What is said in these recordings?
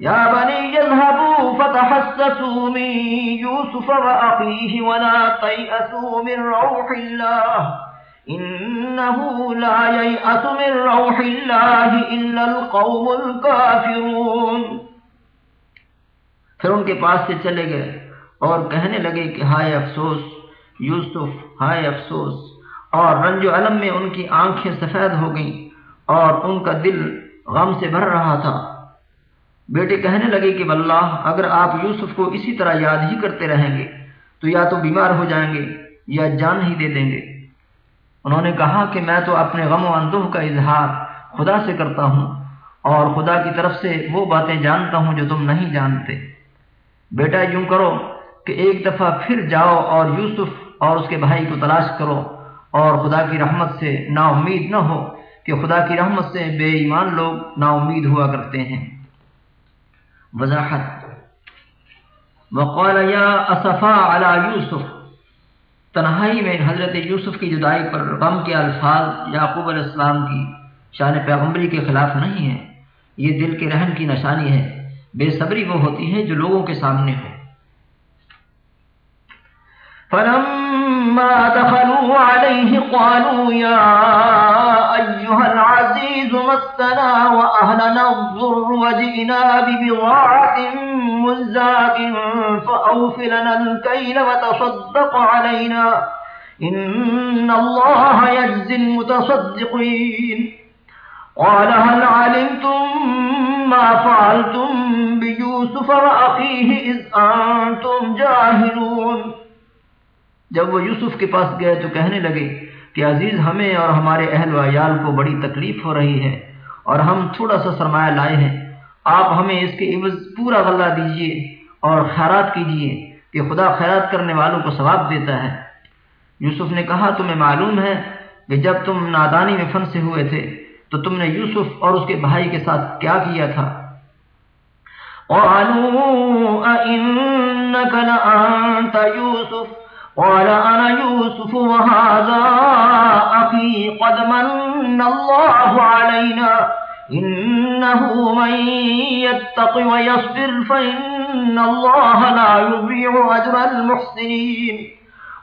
يا بني يذهبوا فتحسسوا من يوسف وأخيه ولا تيأسوا من روح الله. إنه لا ييأس من روح الله إلا القوم الكافرون. پھر ان کے پاس سے چلے گئے اور کہنے لگے کہ ہائے افسوس، یوسف، ہائے افسوس۔ اور رنج و علم میں ان کی آنکھیں سفید ہو گئیں اور ان کا دل غم سے بھر رہا تھا۔ بیٹے کہنے لگے کہ واللہ، اگر آپ یوسف کو اسی طرح یاد ہی کرتے رہیں گے، تو یا تو بیمار ہو جائیں گے یا جان ہی دے دیں گے۔ انہوں نے کہا کہ میں تو اپنے غم و اندوہ کا اظہار خدا سے کرتا ہوں اور خدا کی طرف سے وہ باتیں جانتا ہوں جو تم نہیں جانتے۔ بیٹا، یوں کرو کہ ایک دفعہ پھر جاؤ اور یوسف اور اس کے بھائی کو تلاش کرو اور خدا کی رحمت سے نا امید نہ ہو کہ خدا کی رحمت سے بے ایمان لوگ نا امید ہوا کرتے ہیں۔ وضاحت. وقال یا اصفا علی یوسف تنہائی میں حضرت یوسف کی جدائی پر غم کے الفاظ یعقوب علیہ السلام کی شان پیغمبری کے خلاف نہیں ہیں. یہ دل کے رہن کی نشانی ہے. بے صبری وہ ہوتی ہے جو لوگوں کے سامنے ہو فلما دخلوا عليه قالوا يا أيها العزيز مسنا وأهلنا الضر وجئنا ببضاعة مزاق فأوفلنا الكيل وتصدق علينا إن الله يجزي المتصدقين قال هل علمتم ما فعلتم بيوسف وأخيه إذ أنتم جاهلون جب وہ یوسف کے پاس گئے تو کہنے لگے کہ عزیز، ہمیں اور ہمارے اہل و عیال کو بڑی تکلیف ہو رہی ہے اور ہم تھوڑا سا سرمایہ لائے ہیں۔ آپ ہمیں اس کے عوض پورا غلہ دیجیے اور خیرات کیجیے کہ خدا خیرات کرنے والوں کو ثواب دیتا ہے۔ یوسف نے کہا، تمہیں معلوم ہے کہ جب تم نادانی میں فن سے ہوئے تھے تو تم نے یوسف اور اس کے بھائی کے ساتھ کیا کیا تھا؟ قالوا، أئنك لأنت يوسف؟ قال، أنا يوسف وهذا أخي، قد من الله علينا. إنه من يتق ويصبر، فإن الله لا يضيع أجر المحسنين.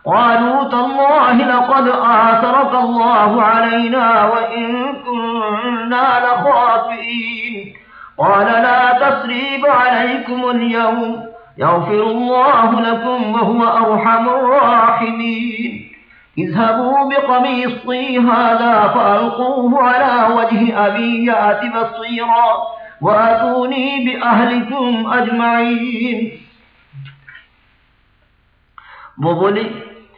قالوا، تالله، لقد آثرك الله علينا، وإن كنا لخاطئين. قال، لا تسريب عليكم اليوم. يغفر الله لكم وهو أرحم الراحمين. اذهبوا بقميصي هذا فألقوه على وجه أبي يأت بصيرا وأتوني بأهلكم أجمعين. وہ بولے،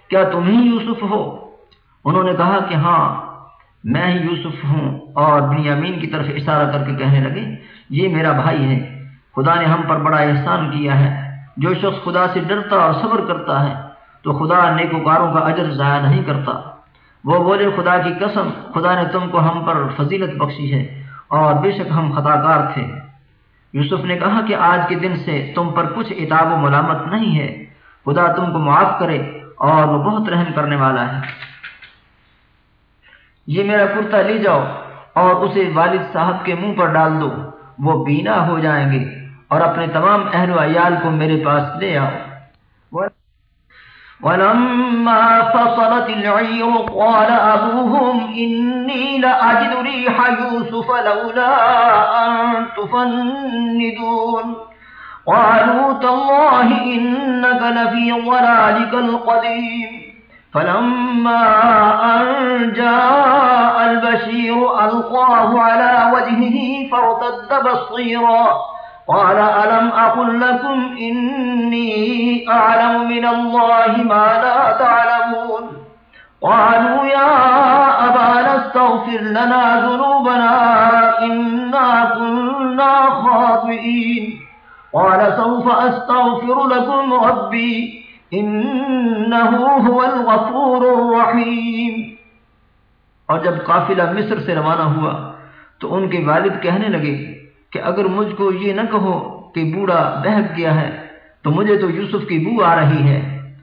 کیا تم ہی یوسف ہو؟ انہوں نے کہا کہ ہاں میں ہی یوسف ہوں اور بنیامین کی طرف اشارہ کر کے کہنے لگے، یہ میرا بھائی ہے، خدا نے ہم پر بڑا احسان کیا ہے۔ جو شخص خدا سے ڈرتا اور صبر کرتا ہے، تو خدا نیکوکاروں کا اجر ضائع نہیں کرتا۔ وہ بولے، خدا کی قسم، خدا نے تم کو ہم پر فضیلت بخشی ہے اور بے شک ہم خطا کار تھے۔ یوسف نے کہا کہ آج کے دن سے تم پر کچھ اتاب و ملامت نہیں ہے۔ خدا تم کو معاف کرے اور وہ بہت رحم کرنے والا ہے۔ یہ میرا کرتا لے جاؤ اور اسے والد صاحب کے منہ پر ڈال دو، وہ بینا ہو جائیں گے۔ اور اپنے تمام اہل و عیال کو میرے پاس لے آؤ۔ ولما فصلت العير قال أبوهم إني لأجد ريح يوسف لولا أن تفندون۔ قالوا تالله إنك لفي ضلالك القديم۔ فلما أن جاء البشير ألقاه على وجهه فارتد بصيرا۔ قال، ألم أقل لكم إني أعلم من الله ما لا تعلمون؟ قالوا، يا أبا، نستغفر لنا ذنوبنا، إنا كنا خاطئين. قال، سوف أستغفر لكم ربي، إنه هو الغفور الرحيم. اور جب قافلہ مصر سے روانہ ہوا، تو ان کے والد کہنے لگے کہ اگر مجھ کو یہ نہ کہو کہ بوڑھا بہک گیا ہے، تو مجھے تو یوسف کی بو آ رہی ہے۔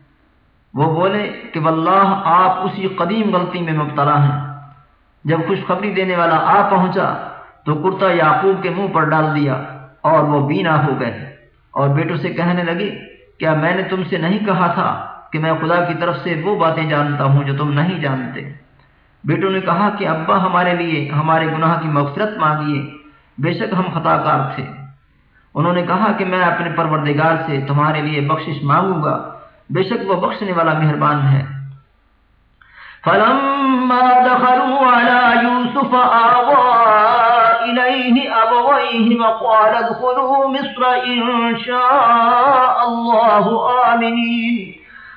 وہ بولے کہ واللہ، آپ اسی قدیم غلطی میں مبتلا ہیں۔ جب خوشخبری دینے والا آ پہنچا، تو کرتا یعقوب کے منہ پر ڈال دیا اور وہ بینا ہو گئے۔ اور بیٹوں سے کہنے لگے، کیا میں نے تم سے نہیں کہا تھا کہ میں خدا کی طرف سے وہ باتیں جانتا ہوں جو تم نہیں جانتے؟ بیٹوں نے کہا کہ ابا ہمارے لیے، ہمارے گناہ کی مغفرت مانگیے۔ بے شک ہم خطا کار تھے۔ انہوں نے کہا کہ میں اپنے پروردگار سے تمہارے لیے بخشش مانگوں گا۔ بے شک وہ بخشنے والا مہربان ہے۔ فلما دخلوا على يوسف آوى إليه أبويه وقال ادخلوا مصر إن شاء الله آمنين۔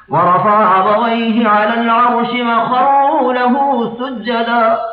ورفع أبويه على العرش وخروا له سجدا۔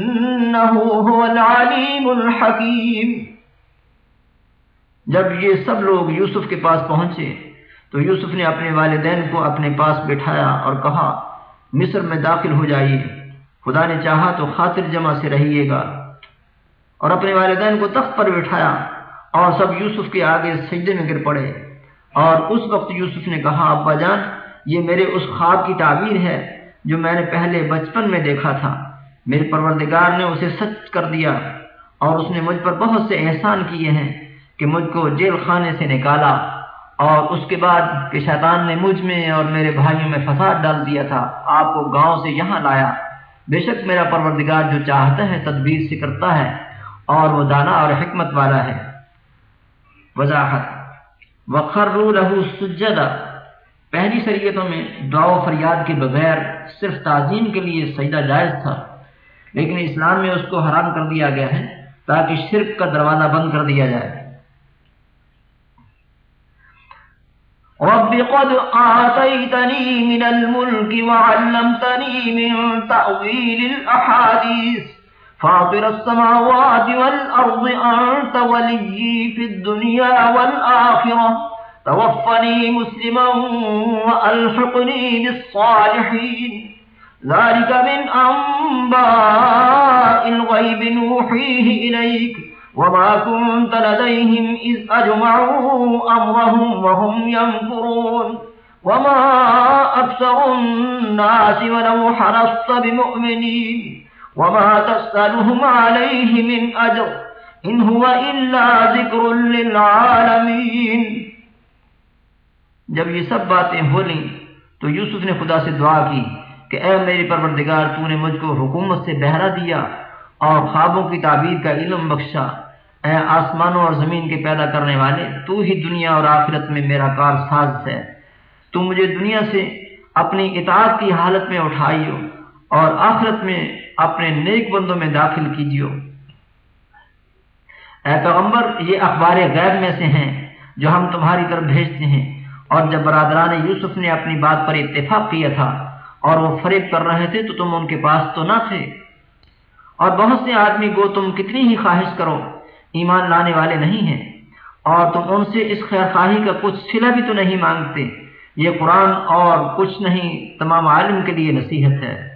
جب یہ سب لوگ یوسف کے پاس پہنچے، تو یوسف نے اپنے والدین کو اپنے پاس بٹھایا اور کہا، مصر میں داخل ہو جائیے، خدا نے چاہا تو خاطر جمع سے رہیے گا۔ اور اپنے والدین کو تخت پر بٹھایا اور سب یوسف کے آگے سجدے میں گر پڑے۔ اور اس وقت یوسف نے کہا، ابا جان، یہ میرے اس خواب کی تعبیر ہے جو میں نے پہلے بچپن میں دیکھا تھا۔ میرے پروردگار نے اسے سچ کر دیا اور اس نے مجھ پر بہت سے احسان کیے ہیں کہ مجھ کو جیل خانے سے نکالا اور اس کے بعد کہ شیطان نے مجھ میں اور میرے بھائیوں میں فساد ڈال دیا تھا، آپ کو گاؤں سے یہاں لایا۔ بے شک میرا پروردگار جو چاہتا ہے تدبیر سے کرتا ہے اور وہ دانا اور حکمت والا ہے۔ وضاحت۔ وخر لہو سجدہ پہلی شریعتوں میں دعا و فریاد کے بغیر صرف تعظیم کے لیے سجدہ جائز تھا۔ لیکن اسلام میں اس کو حرام کر دیا گیا ہے تاکہ شرک کا دروازہ بند کر دیا جائے۔ رب قد آتيتني من الملك وعلمتني من تأويل الأحاديث، فاطر السماوات والأرض، أنت ولي في الدنيا والآخرة، توفني مسلما وألحقني بالصالحين۔ ذلك من أنباء الغيب نوحيه إليك وما كنت لديهم إذ أجمعوا أمرهم وهم ينفرون وما أكثر الناس ولو حرصت بمؤمنين وما تسألهم عليه من أجر إن هو إلا ذكر للعالمين جب یہ سب باتیں ہو لیں تو یوسف نے خدا سے دعا کی کہ اے میری پروردگار، تو نے مجھ کو حکومت سے بہرا دیا، اور خوابوں کی تعبیر کا علم بخشا۔ اے آسمانوں اور زمین کے پیدا کرنے والے، تو ہی دنیا اور آخرت میں میرا کار ساز ہے۔ تو مجھے دنیا سے اپنی اطاعت کی حالت میں اٹھائیو، اور آخرت میں اپنے نیک بندوں میں داخل کیجیو۔ اے پیغمبر، یہ اخبار غیب میں سے ہیں جو ہم تمہاری طرف بھیجتے ہیں۔ اور جب برادران یوسف نے اپنی بات پر اتفاق کیا تھا اور وہ فریب کر رہے تھے تو تم ان کے پاس تو نہ تھے۔ اور بہت سے آدمی کو تم کتنی ہی خواہش کرو، ایمان لانے والے نہیں ہیں۔ اور تم ان سے اس خیر خواہی کا کچھ سلا بھی تو نہیں مانگتے۔ یہ قرآن اور کچھ نہیں، تمام عالم کے لیے نصیحت ہے۔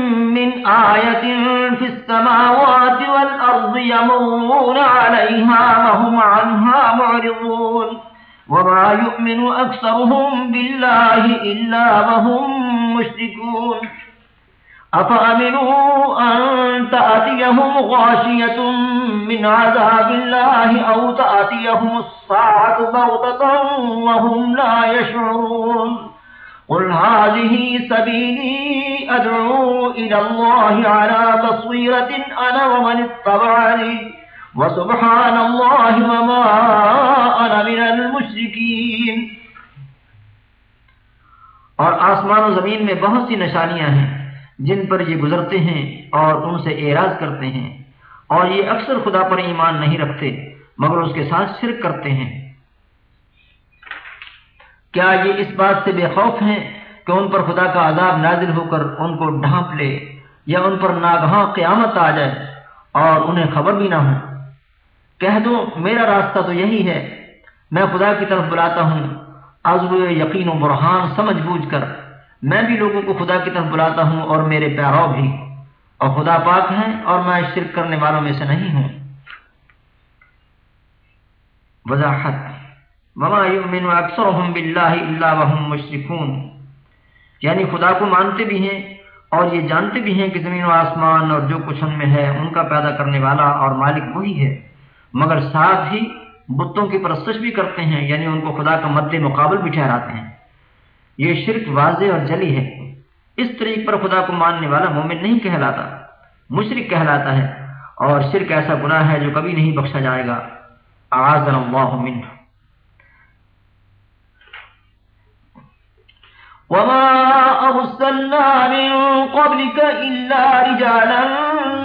من آية في السماوات والأرض يمرون عليها وهم عنها معرضون۔ وما يؤمن أكثرهم بالله إلا وهم مشركون. أفأمنوا أن تأتيهم غاشية من عذاب الله أو تأتيهم الصاعة بغضة وهم لا يشعرون. قل هذه سبيلي أدعو إلى الله على بصيرة أنا ومن اتبعني. وسبحان الله وما أنا من المشركين۔ اور آسمان و زمین میں بہت سی نشانیاں ہیں، جن پر یہ گزرتے ہیں اور ان سے اعراض کرتے ہیں۔ اور یہ اکثر خدا پر ایمان نہیں رکھتے، مگر اس کے ساتھ شرک کرتے ہیں۔ کیا یہ اس بات سے بے خوف ہیں کہ ان پر خدا کا عذاب نازل ہو کر ان کو ڈھانپ لے، یا ان پر ناگہاں قیامت آ جائے اور انہیں خبر بھی نہ ہو؟ کہہ دو، میرا راستہ تو یہی ہے۔ میں خدا کی طرف بلاتا ہوں۔ عزو یقین و برحان سمجھ بوجھ کر میں بھی لوگوں کو خدا کی طرف بلاتا ہوں اور میرے پیارو بھی۔ اور خدا پاک ہیں اور میں شرک کرنے والوں میں سے نہیں ہوں۔ وضاحت۔ وما يؤمن اکثرهم بالله الا وهم مشركون یعنی خدا کو مانتے بھی ہیں اور یہ جانتے بھی ہیں کہ زمین و آسمان اور جو کچھ ان میں ہے، ان کا پیدا کرنے والا اور مالک وہی ہے۔ مگر ساتھ ہی بتوں کی پرستش بھی کرتے ہیں یعنی ان کو خدا کا مد مقابل بھی ٹھہراتے ہیں۔ یہ شرک واضح اور جلی ہے۔ اس طریق پر خدا کو ماننے والا مومن نہیں کہلاتا۔ مشرق کہلاتا ہے۔ اور شرک ایسا گناہ ہے جو کبھی نہیں بخشا جائے گا۔ اللہ منہ۔ وما أرسلنا من قبلك إلا رجالا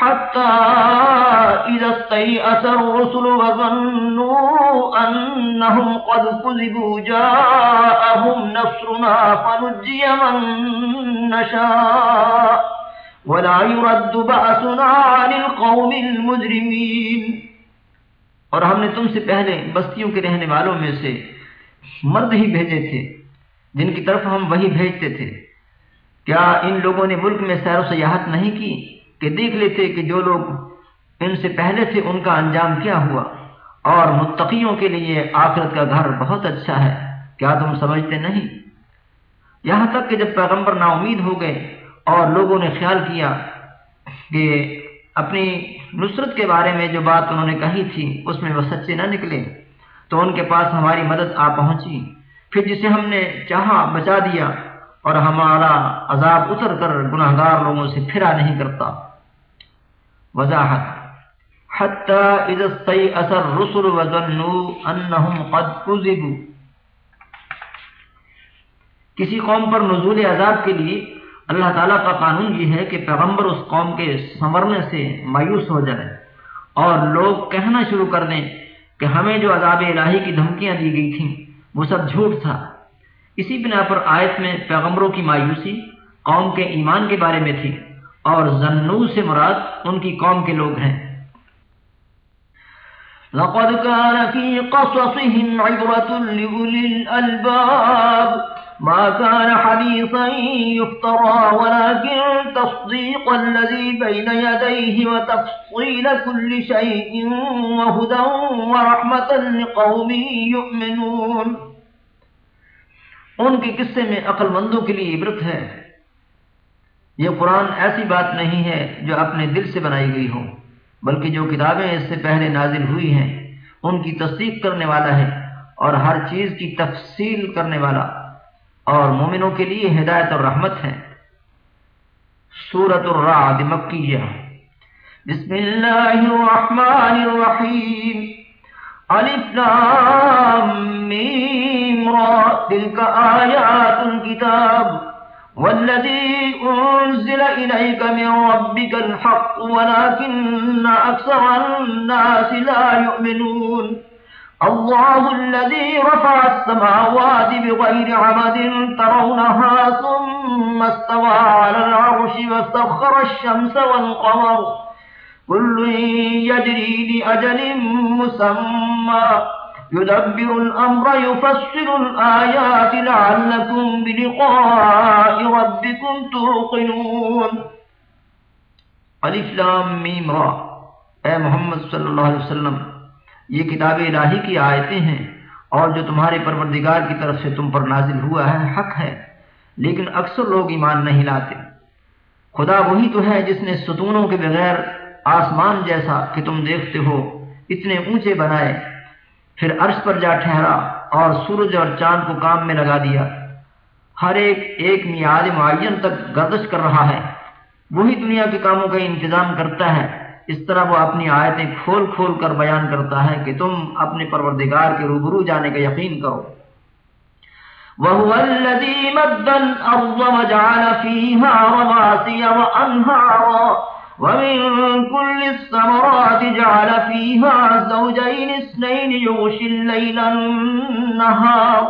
حتى إذا استيأس الرسل وظنوا أنهم قد كذبوا جاءهم نصرنا فنجي من نشاء ولا يرد بأسنا عن القوم المجرمين اور ہم نے تم سے پہلے بستیوں کے رہنے والوں میں سے مرد ہی بھیجے تھے، جن کی طرف ہم وہی بھیجتے تھے۔ کیا ان لوگوں نے ملک میں سیر و سیاحت نہیں کی؟ کہ دیکھ لیتے کہ جو لوگ ان سے پہلے تھے، ان کا انجام کیا ہوا؟ اور متقیوں کے لیے آخرت کا گھر بہت اچھا ہے۔ کیا تم سمجھتے نہیں؟ یہاں تک کہ جب پیغمبر نا امید ہو گئے اور لوگوں نے خیال کیا کہ اپنی نصرت کے بارے میں جو بات انہوں نے کہی تھی، اس میں وہ سچے نہ نکلے، تو ان کے پاس ہماری مدد آ پہنچی۔ پھر جسے ہم نے چاہا بچا دیا اور ہمارا عذاب اتر کر گناہ گار لوگوں سے پھرا نہیں کرتا۔ وضاحت. اثر رسول کسی قوم پر نزول عذاب کے لیے اللہ تعالیٰ کا قانون یہ ہے کہ پیغمبر اس قوم کے سنورنے سے مایوس ہو جائے اور لوگ کہنا شروع کر دیں کہ ہمیں جو عذاب الہی کی دھمکیاں دی گئی تھیں، وہ سب جھوٹ تھا۔ اسی بنا پر آیت میں پیغمبروں کی مایوسی قوم کے ایمان کے بارے میں تھی۔ اور زنو سے مراد ان کی قوم کے لوگ ہیں۔ لقد كان في قصصهم عبرة لأولي الألباب، ما كان حديثا يفترى، ولكن تصديق الذي بين يديه وتفصيل كل شيء وهدى ورحمة لقوم يؤمنون۔ ان کے قصے میں عقل مندوں کے لیے عبرت ہے۔ یہ قرآن ایسی بات نہیں ہے جو اپنے دل سے بنائی گئی ہو، بلکہ جو کتابیں اس سے پہلے نازل ہوئی ہیں، ان کی تصدیق کرنے والا ہے اور ہر چیز کی تفصیل کرنے والا۔ اور مومنوں کے لیے ہدایت اور رحمت ہے۔ سورت الرعد مکیہ۔ بسم اللہ الرحمن الرحیم۔ الف لام میم را۔ تلك آیات الكتاب۔ والذي أنزل إليك من ربك الحق ولكن أكثر الناس لا يؤمنون. الله الذي رفع السماوات بغير عمد ترونها ثم استوى على العرش واستخر الشمس والقمر. كل يجري لأجل مسمى. يدبر الأمر يفسر الآيات لعلكم بلقاء ربكم توقنون. الف لام میم را. اے محمد صلی اللہ علیہ وسلم، یہ کتاب الہی کی آیتیں ہیں اور جو تمہارے پروردگار کی طرف سے تم پر نازل ہوا ہے، حق ہے، لیکن اکثر لوگ ایمان نہیں لاتے۔ خدا وہی تو ہے جس نے ستونوں کے بغیر آسمان جیسا کہ تم دیکھتے ہو، اتنے اونچے بنائے پھر عرش پر جا ٹھہرا اور سورج اور چاند کو کام میں لگا دیا۔ ہر ایک ایک میاد معین تک گردش کر رہا ہے۔ وہی دنیا کے کاموں کا انتظام کرتا ہے۔ اس طرح وہ اپنی آیتیں کھول کھول کر بیان کرتا ہے کہ تم اپنے پروردگار کے روبرو جانے کا یقین کرو۔ وهو الذي مد الأرض وجعل فيها رواسي وأنهارا۔ ومن كل الثمرات جعل فيها زوجين اثنين يغشي الليل النهار.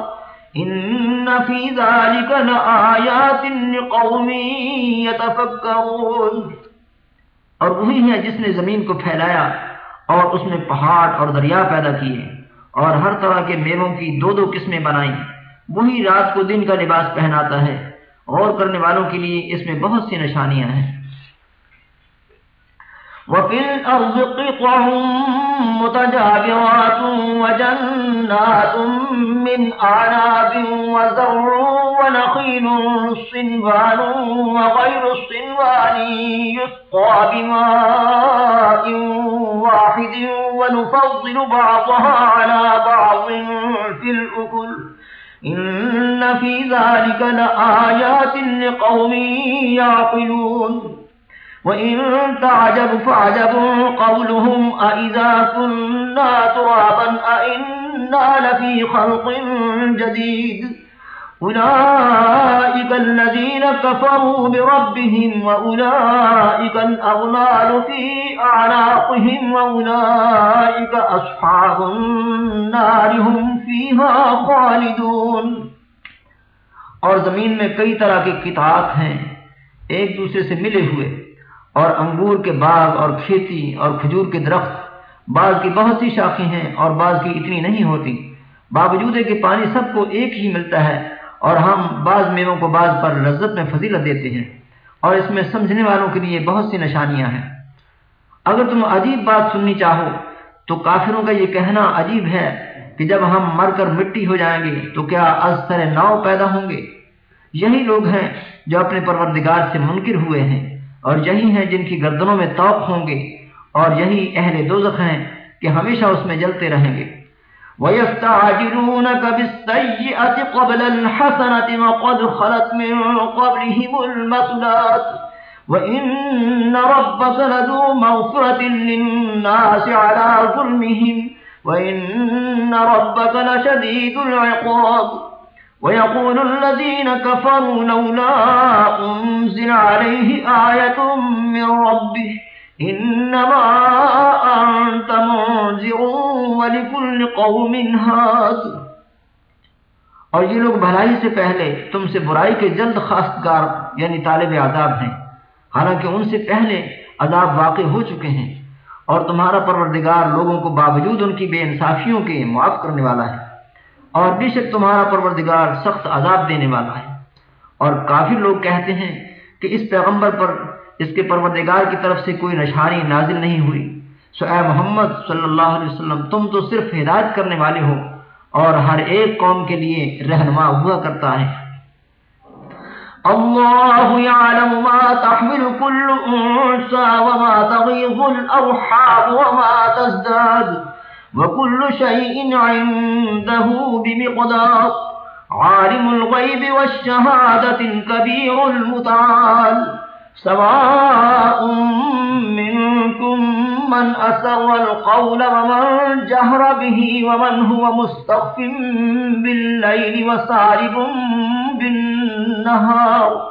إن في ذلك لآيات لقوم يتفكرون. اور وہی ہے جس نے زمین کو پھیلایا اور اس میں پہاڑ اور دریا پیدا کیے اور ہر طرح کے میووں کی دو دو قسمیں بنائیں۔ وہی رات کو دن کا لباس پہناتا ہے اور کرنے والوں کے لیے اس میں بہت سی نشانیاں ہیں۔ وفي الأرض قطع متجابرات وجنات من أعناب وزر ونخيل صنبان وغير الصنبان يسقى بماء واحد ونفضل بعضها على بعض في الأكل. إن في ذلك لآيات لقوم يعقلون. وإن تعجب فعجب قولهم أئذا كنا ترابا أئنا لفي خلق جديد. أولئك الذين كفروا بربهم وأولئك الأغلال في أعناقهم وأولئك أصحاب النار هم فيها خالدون. اور زمین میں کئی طرح کے کتاب ہیں، ایک دوسرے سے ملے ہوئے اور انگور کے باغ اور کھیتی اور کھجور کے درخت بعض کی بہت سی شاخیں ہیں اور بعض کی اتنی نہیں ہوتی۔ باوجود ہے کہ پانی سب کو ایک ہی ملتا ہے اور ہم بعض میووں کو بعض پر لذت میں فضیلت دیتے ہیں۔ اور اس میں سمجھنے والوں کے لیے بہت سی نشانیاں ہیں۔ اگر تم عجیب بات سننی چاہو، تو کافروں کا یہ کہنا عجیب ہے کہ جب ہم مر کر مٹی ہو جائیں گے، تو کیا ازر ناؤ پیدا ہوں گے؟ یہی لوگ ہیں جو اپنے پروردگار سے منکر ہوئے ہیں۔ اور یہی ہیں جن کی گردنوں میں توق ہوں گے اور یہی اہل دوزخ ہیں کہ ہمیشہ اس میں جلتے رہیں گے۔ وَيَسْتَعْجِلُونَكَ بِالسَّيِّئَةِ قَبْلَ الْحَسَنَةِ وَقَدْ خَلَتْ مِن قَبْلِهِمُ الْمَثُلَاتِ وَإِنَّ رَبَّكَ لَذُو مَغْفِرَةٍ لِلنَّاسِ عَلَى ظُلْمِهِمْ وَإِنَّ رَبَّكَ لَشَدِيدُ الْعِقَابِ ويقول الذين كفروا لولا أنزل عليه آية من ربه إنما أنت منذر ولكل قوم هاد. اور یہ لوگ بھلائی سے پہلے تم سے برائی کے جلد خاصگار یعنی طالب عذاب ہیں. حالانکہ ان سے پہلے عذاب واقع ہو چکے ہیں اور تمہارا پروردگار لوگوں کو باوجود ان کی بے انصافیوں کے معاف کرنے والا ہے. اور بے شک تمہارا پروردگار سخت عذاب دینے والا ہے۔ اور کافی لوگ کہتے ہیں کہ اس پیغمبر پر اس کے پروردگار کی طرف سے کوئی نشانی نازل نہیں ہوئی۔ سو اے محمد صلی اللہ علیہ وسلم، تم تو صرف ہدایت کرنے والے ہو اور ہر ایک قوم کے لیے رہنما ہوا کرتا ہے۔ اللہ يعلم ما تحمل كل انسا وما تغيظ الارحام وما تزداد۔ وكل شيء عنده بمقدار. عالم الغيب والشهادة الكبير المتعال. سواء منكم من أسر القول ومن جهر به ومن هو مستخف بالليل وسارب بالنهار.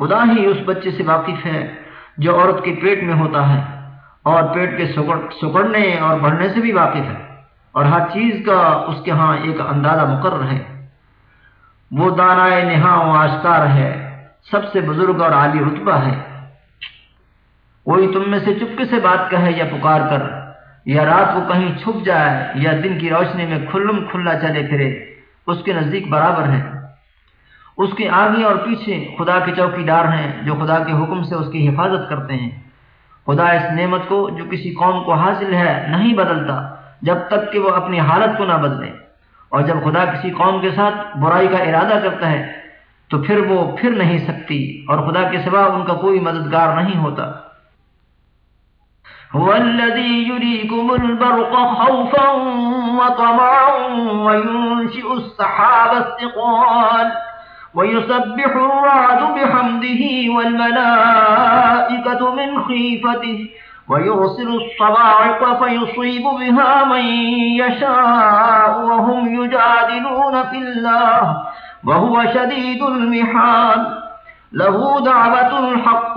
خدا ہی اس بچے سے واقف ہے جو عورت کے پیٹ میں ہوتا ہے اور پیٹ کے سکڑنے اور بڑھنے سے بھی واقف ہے اور ہر چیز کا اس کے ہاں ایک اندازہ مقرر ہے۔ وہ دانائے نہا و آشکار ہے، سب سے بزرگ اور عالی رتبہ ہے۔ کوئی تم میں سے چپکے سے بات کہے یا پکار کر، یا رات کو کہیں چھپ جائے، یا دن کی روشنی میں کھلم کھلا چلے پھرے، اس کے نزدیک برابر ہے۔ اس کے آگے اور پیچھے خدا کے چوکی دار ہیں جو خدا کے حکم سے اس کی حفاظت کرتے ہیں۔ خدا اس نعمت کو جو کسی قوم کو حاصل ہے نہیں بدلتا، جب تک کہ وہ اپنی حالت کو نہ بدلے۔ اور جب خدا کسی قوم کے ساتھ برائی کا ارادہ کرتا ہے، تو پھر وہ پھر نہیں سکتی اور خدا کے سوا ان کا کوئی مددگار نہیں ہوتا۔ هو الذي يريكم البرق خوفا وطمعا وينشئ السحاب الثقال۔ ويسبح الرعد بحمده والملائكة من خيفته ويرسل الصواعق فيصيب بها من يشاء وهم يجادلون في الله وهو شديد المحال له دعوة الحق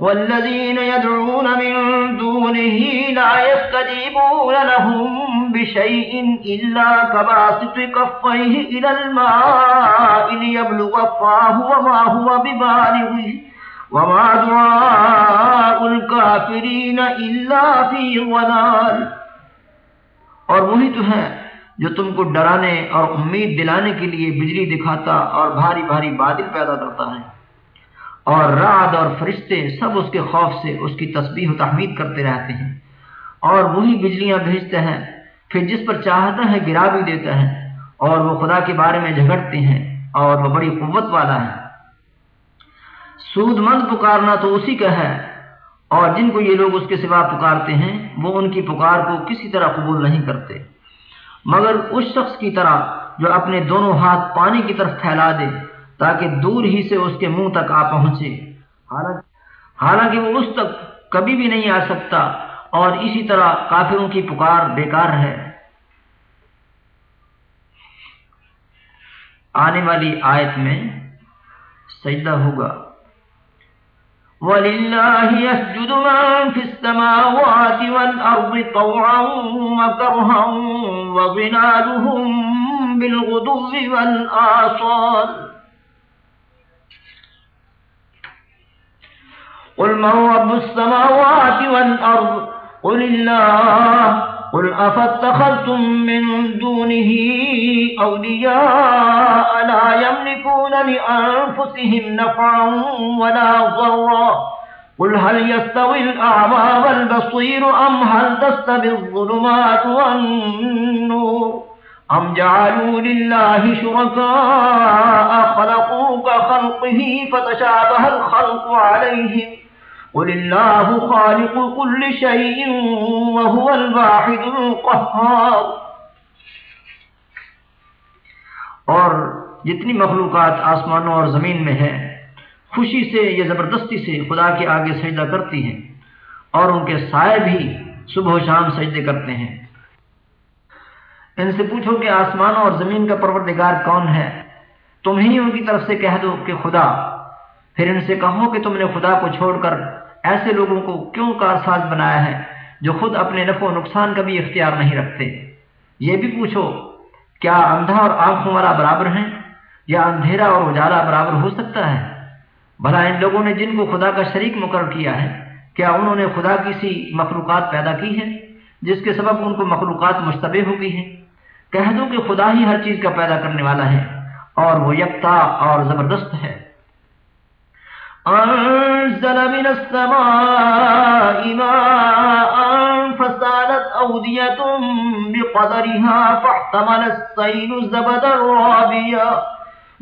والذين يدعون من دونه لا يستجيبون لهم بشيء إلا كباسط كفيه إلى الماء ليبلغ فاه وما هو ببالغه وما دعاء الكافرين إلا في ضلال اور وہی تو ہے جو تم کو ڈرانے اور امید دلانے کے لیے بجلی دکھاتا اور بھاری بھاری بادل پیدا کرتا ہے۔ اور رعد اور فرشتے سب اس کے خوف سے اس کی تسبیح و تحمید کرتے رہتے ہیں۔ اور وہی بجلیاں بھیجتے ہیں، پھر جس پر چاہتا ہے گرا بھی دیتا ہے۔ اور وہ خدا کے بارے میں جھگڑتے ہیں اور وہ بڑی قوت والا ہے۔ سود مند پکارنا تو اسی کا ہے۔ اور جن کو یہ لوگ اس کے سوا پکارتے ہیں، وہ ان کی پکار کو کسی طرح قبول نہیں کرتے۔ مگر اس شخص کی طرح جو اپنے دونوں ہاتھ پانی کی طرف پھیلا دے تاکہ دور ہی سے اس کے منہ تک آ پہنچے۔ حالانکہ وہ اس تک کبھی بھی نہیں آ سکتا اور اسی طرح کافروں کی پکار بیکار ہے۔ آنے والی آیت میں سجدہ ہوگا۔ وَلِلَّهِ يَسْجُدُ مَن فِي السَّمَاوَاتِ وَالْأَرْضِ طَوْعًا وَكَرْهًا وَظِلَالُهُم بِالْغُدُوِّ وَالْآصَالِ قل من رب السماوات والأرض؟ قل الله. قل أفاتخذتم من دونه أولياء لا يملكون لأنفسهم نفعا ولا ضرا. قل هل يستوي الأعمى والبصير أم هل تستوي الظلمات والنور؟ أم جعلوا لله شركاء خلقوا كخلقه فتشابه الخلق عليهم؟ قل الله خالق كل شيء وهو الواحد القهار اور جتنی مخلوقات آسمانوں اور زمین میں ہے خوشی سے یا زبردستی سے خدا کے آگے سجدہ کرتی ہیں، اور ان کے سائے بھی صبح و شام سجدے کرتے ہیں۔ ان سے پوچھو کہ آسمانوں اور زمین کا پروردگار کون ہے؟ تم ہی ان کی طرف سے کہہ دو کہ خدا۔ پھر ان سے کہو کہ تم نے خدا کو چھوڑ کر ایسے لوگوں کو کیوں کارساز بنایا ہے جو خود اپنے نفع و نقصان کا بھی اختیار نہیں رکھتے؟ یہ بھی پوچھو، کیا اندھا اور آنکھوں والا برابر ہیں؟ یا اندھیرا اور اجالا برابر ہو سکتا ہے؟ بھلا ان لوگوں نے جن کو خدا کا شریک مقرر کیا ہے، کیا انہوں نے خدا کی سی مخلوقات پیدا کی ہیں، جس کے سبب ان کو مخلوقات مشتبہ ہو گئی ہیں؟ کہہ دو کہ خدا ہی ہر چیز کا پیدا کرنے والا ہے اور وہ یکتا اور زبردست ہے۔ أنزل من السماء ماء فسالت أودية بقدرها فاحتمل السيل زبدا رابيا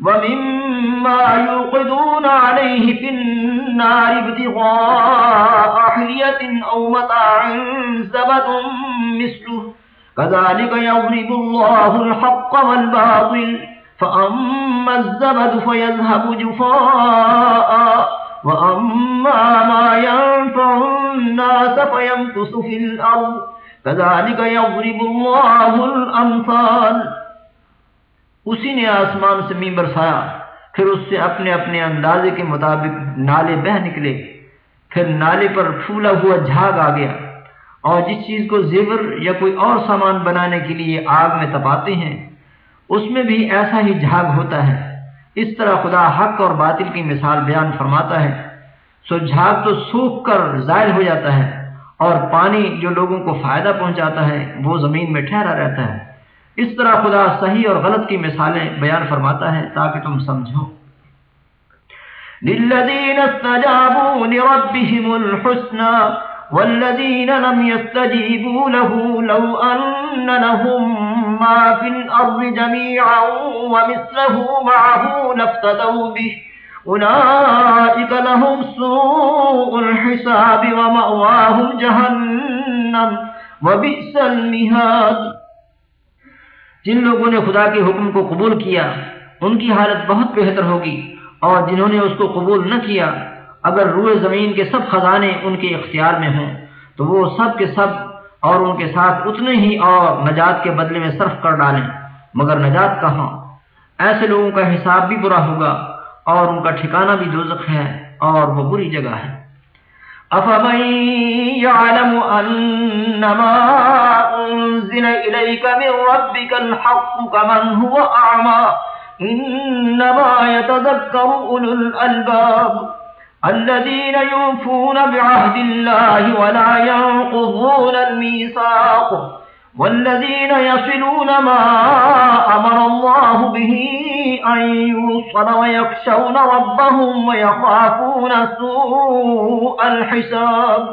ومما يوقدون عليه في النار ابتغاء حلية أو متاع زبد مثله. كذلك يضرب الله الحق والباطل فأما الزبد فيذهب جفاء وأما ما ينفع الناس فيمكس في الأرض كذلك يضرب الله الأمثال۔ اسی نے آسمان سے می برسایا پھر اس سے اپنے اپنے اندازے کے مطابق نالے بہ نکلے۔ پھر نالے پر پھولا ہوا جھاگ آ گیا۔ اور جس چیز کو زیور یا کوئی اور سامان بنانے کے لیے آگ میں تپاتے ہیں اس میں بھی ایسا ہی جھاگ ہوتا ہے۔ اس طرح خدا حق اور باطل کی مثال بیان فرماتا ہے۔ سو جھاگ تو سوکھ کر ظاہر ہو جاتا ہے اور پانی جو لوگوں کو فائدہ پہنچاتا ہے، وہ زمین میں ٹھہرا رہتا ہے۔ اس طرح خدا صحیح اور غلط کی مثالیں بیان فرماتا ہے تاکہ تم سمجھو۔ للذين استجابوا لربهم الحسنى والذين لم يستجيبوا له لو أن لهم ما في الأرض جميعا ومثله معه لافتدوا به. أولئك لهم سوء الحساب ومأواهم جهنم وبئس المهاد. جن لوگوں نے خدا کے حکم کو قبول کیا، ان کی حالت بہت بہتر ہوگی، اور جنہوں نے اس کو قبول نہ کیا، اگر روئے زمین کے سب خزانے ان کے اختیار میں ہوں، تو وہ سب کے سب اور ان کے ساتھ اتنے ہی اور نجات کے بدلے میں صرف کر ڈالیں، مگر نجات کہاں؟ ایسے لوگوں کا حساب بھی برا ہوگا اور ان کا ٹھکانہ بھی دوزخ ہے اور وہ بری جگہ ہے۔ أفمن يعلم أنما أنزل إليك من ربك الحق كمن هو أعمى إنما يتذكر أولو الألباب الذين يوفون بعهد الله ولا ينقضون الميثاق والذين يصلون ما أمر الله به أن يوصل ويخشون ربهم ويخافون سوء الحساب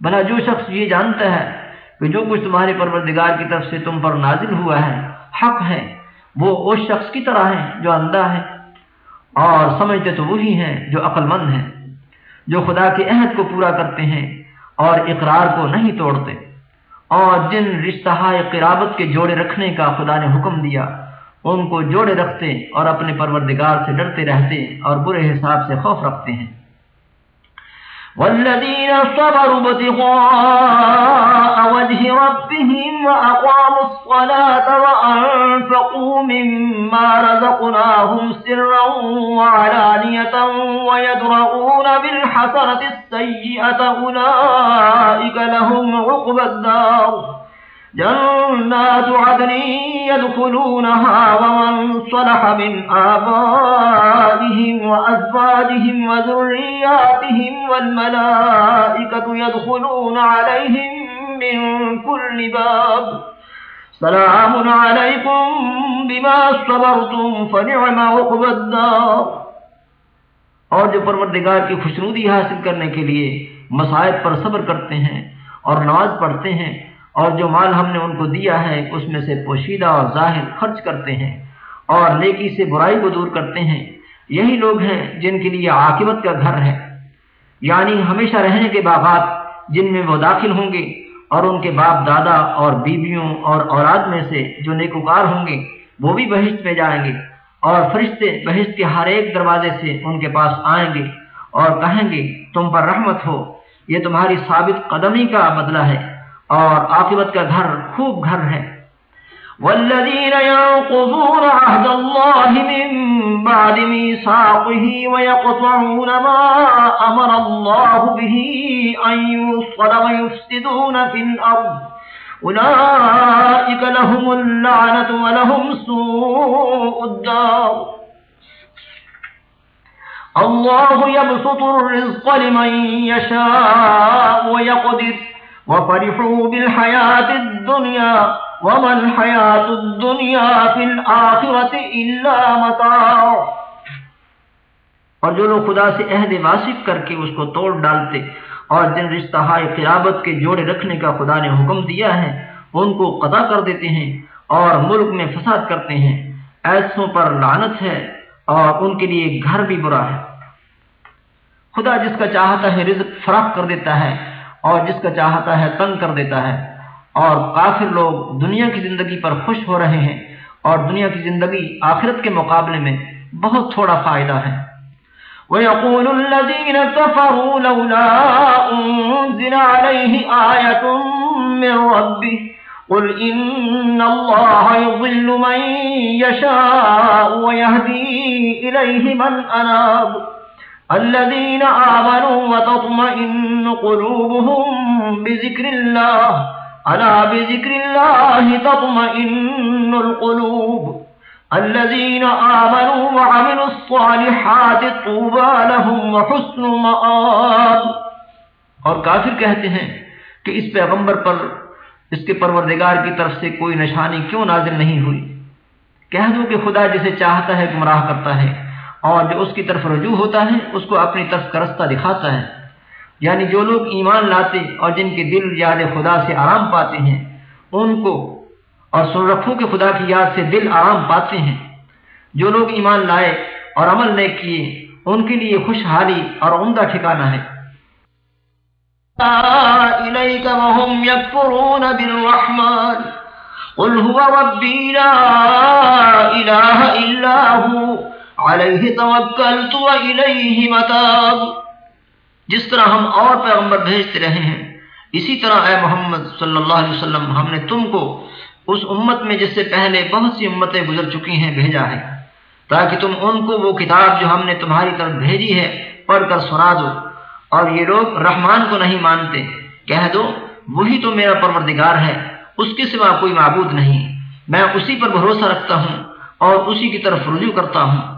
بھلا جو شخص یہ جانتا ہے کہ جو کچھ تمہارے پروردگار کی طرف سے تم پر نازل ہوا ہے، حق ہے، وہ اس شخص کی طرح ہے جو اندھا ہے۔ اور سمجھتے تو وہی ہیں جو عقل مند ہیں، جو خدا کے عہد کو پورا کرتے ہیں اور اقرار کو نہیں توڑتے۔ اور جن رشتہ قرابت کے جوڑے رکھنے کا خدا نے حکم دیا، ان کو جوڑے رکھتے اور اپنے پروردگار سے ڈرتے رہتے اور برے حساب سے خوف رکھتے ہیں۔ والذين صبروا ابتغاء وجه ربهم وأقاموا الصلاة وأنفقوا مما رزقناهم سرا وعلانية ويدرؤون بالحسرة السيئة أولئك لهم عقب الدار جنات عدن يدخلونها ومن صلح من آبائهم وأزواجهم وذرياتهم والملائكة يدخلون عليهم من كل باب. سلام عليكم بما صبرتم فنعم عقب الدار. اور جو پروردگار کی خوشنودی حاصل کرنے کے لیے مسائب پر صبر کرتے ہیں اور نماز پڑھتے ہیں اور جو مال ہم نے ان کو دیا ہے، اس میں سے پوشیدہ اور ظاہر خرچ کرتے ہیں اور نیکی سے برائی کو دور کرتے ہیں۔ یہی لوگ ہیں جن کے لیے عاقبت کا گھر ہے۔ یعنی ہمیشہ رہنے کے باغات جن میں وہ داخل ہوں گے اور ان کے باپ، دادا اور بیویوں اور اولاد میں سے جو نیکوکار ہوں گے، وہ بھی بہشت میں جائیں گے اور فرشتے بہشت کے ہر ایک دروازے سے ان کے پاس آئیں گے اور کہیں گے، تم پر رحمت ہو، یہ تمہاری ثابت قدمی کا بدلہ ہے۔ اور عاقبت کا گھر خوب گھر ہے۔ والذين ينقضون عهد الله من بعد ميثاقه ويقطعون ما أمر الله به أن يوصل ويفسدون في الأرض أولئك لهم اللعنة ولهم سوء الدار۔ الله يبسط الرزق لمن يشاء ويقدر۔ وفرحوا بالحياة الدنيا وما الحياة الدنيا في الآخرة إلا متاع۔ اور جو لوگ خدا سے عہد واسف کر کے اس کو توڑ ڈالتے اور جن رشتہ قیابت کے جوڑے رکھنے کا خدا نے حکم دیا ہے، ان کو قطع کر دیتے ہیں اور ملک میں فساد کرتے ہیں۔ ایسوں پر لعنت ہے اور ان کے لیے گھر بھی برا ہے۔ خدا جس کا چاہتا ہے رزق فراخ کر دیتا ہے اور جس کا چاہتا ہے تنگ کر دیتا ہے اور کافر لوگ دنیا کی زندگی پر خوش ہو رہے ہیں اور دنیا کی زندگی آخرت کے مقابلے میں بہت تھوڑا فائدہ ہے۔ وَيَقُولُ الَّذِينَ كَفَرُوا لَوْلَا أُنزِلَ عَلَيْهِ آيَةٌ مِّن رَّبِّهِ قُلْ إِنَّ اللَّهَ يُضِلُّ مَن يَشَاءُ وَيَهْدِي إِلَيْهِ مَنْ أَنَابَ الذين آمنوا وتطمئن قلوبهم بذكر الله. ألا بذكر الله تطمئن القلوب. الذين آمنوا وعملوا الصالحات طوبى لهم وحسن مآب. اور کافر کہتے ہیں کہ اس پیغمبر پر، اس کے پروردگار کی طرف سے کوئی نشانی کیوں نازل نہیں ہوئی؟ کہہ دو کہ خدا جسے چاہتا ہے گمراہ کرتا ہے۔ اور جو اس کی طرف رجوع ہوتا ہے، اس کو اپنی طرف کا رستہ دکھاتا ہے۔ یعنی جو لوگ ایمان لاتے اور جن کے دل یاد خدا سے آرام پاتے ہیں، ان کو اور سن رکھو کہ خدا کی یاد سے دل آرام پاتے ہیں۔ جو لوگ ایمان لائے اور عمل نہیں کیے، ان کے لیے خوشحالی اور عمدہ ٹھکانہ ہے۔ إليك وهم يكفرون بالرحمن۔ قل هو ربي لا إله إلا هو۔ عليه توكلت وإليه متاب۔ جس طرح ہم اور پیغمبر بھیجتے رہے ہیں، اسی طرح اے محمد صلی اللہ علیہ وسلم، ہم نے تم کو اس امت میں جس سے پہلے بہت سی امتیں گزر چکی ہیں، بھیجا ہے۔ تاکہ تم ان کو وہ کتاب جو ہم نے تمہاری طرف بھیجی ہے، پڑھ کر سنا دو۔ اور یہ لوگ رحمان کو نہیں مانتے۔ کہہ دو، وہی تو میرا پروردگار ہے، اس کے سوا کوئی معبود نہیں۔ میں اسی پر بھروسہ رکھتا ہوں اور اسی کی طرف رجوع کرتا ہوں۔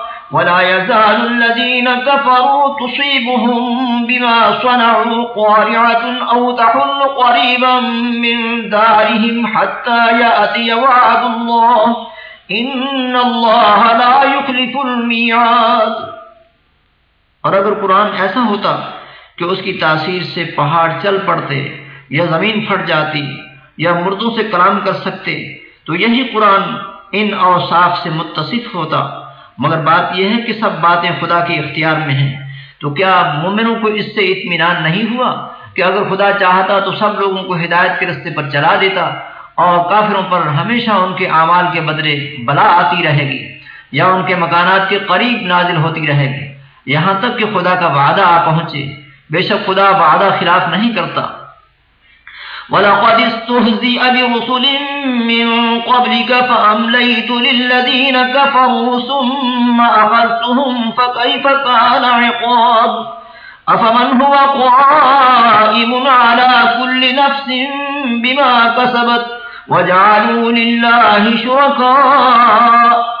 ولا يزال الذين كفروا تصيبهم بما صنعوا قارعة أو تحل قريبا من دارهم حتى يأتي وعد الله. إن الله لا يخلف الميعاد. اور اگر قرآن ایسا ہوتا کہ اس کی تاثیر سے پہاڑ چل پڑتے، یا زمین پھٹ جاتی، یا مردوں سے کلام کر سکتے، تو یہی قرآن ان اوصاف سے متصف ہوتا۔ مگر بات یہ ہے کہ سب باتیں خدا کے اختیار میں ہیں۔ تو کیا مومنوں کو اس سے اطمینان نہیں ہوا کہ اگر خدا چاہتا تو سب لوگوں کو ہدایت کے رستے پر چلا دیتا اور کافروں پر ہمیشہ ان کے اعمال کے بدلے بلا آتی رہے گی یا ان کے مکانات کے قریب نازل ہوتی رہے گی؟ یہاں تک کہ خدا کا وعدہ آ پہنچے۔ بے شک خدا وعدہ خلاف نہیں کرتا۔ ولقد استهزئ برسل من قبلك فأمليت للذين كفروا ثم أخذتهم فكيف كان عقاب؟ أفمن هو قائم على كل نفس بما كسبت وجعلوا لله شركاء؟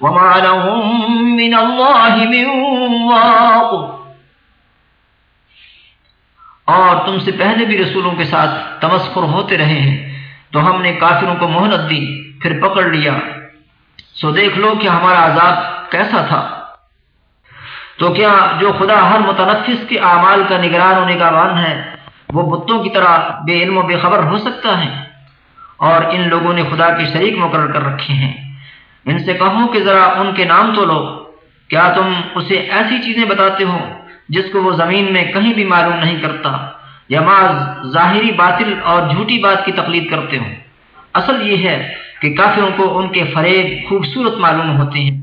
وما لهم من الله من واق. اور تم سے پہلے بھی رسولوں کے ساتھ تمسخر ہوتے رہے ہیں، تو ہم نے کافروں کو مہلت دی، پھر پکڑ لیا۔ سو دیکھ لو کہ ہمارا عذاب کیسا تھا۔ تو کیا جو خدا ہر متنفس کے اعمال کا نگران و نگران ہے، وہ بتوں کی طرح بے علم و بے خبر ہو سکتا ہے؟ اور ان لوگوں نے خدا کے شریک مقرر کر رکھے ہیں۔ ان سے کہو کہ ذرا ان کے نام تو لو۔ کیا تم اسے ایسی چیزیں بتاتے ہو جس کو وہ زمین میں کہیں بھی معلوم نہیں کرتا یا بعض ظاہری باطل اور جھوٹی بات کی تقلید کرتے ہو؟ اصل یہ ہے کہ کافروں کو ان کے فریب خوبصورت معلوم ہوتے ہیں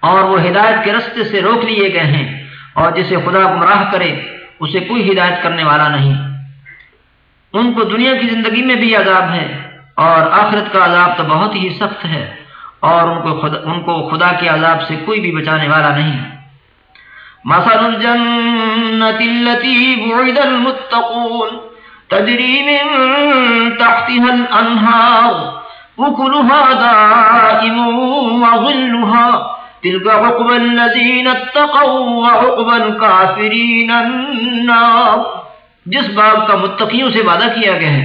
اور وہ ہدایت کے رستے سے روک لیے گئے ہیں اور جسے خدا گمراہ کرے، اسے کوئی ہدایت کرنے والا نہیں۔ ان کو دنیا کی زندگی میں بھی عذاب ہے اور آخرت کا عذاب تو بہت ہی سخت ہے۔ اور ان کو خدا, ان کو خدا کے عذاب سے کوئی بھی بچانے والا نہیں مثل الجنة التي بعد المتقون تجري من تحتها الأنهار وكلها دائم وظلها تلك عقب الذين اتقوا وعقب الكافرين النار۔ جس باغ کا متقیوں سے وعدہ کیا گیا ہے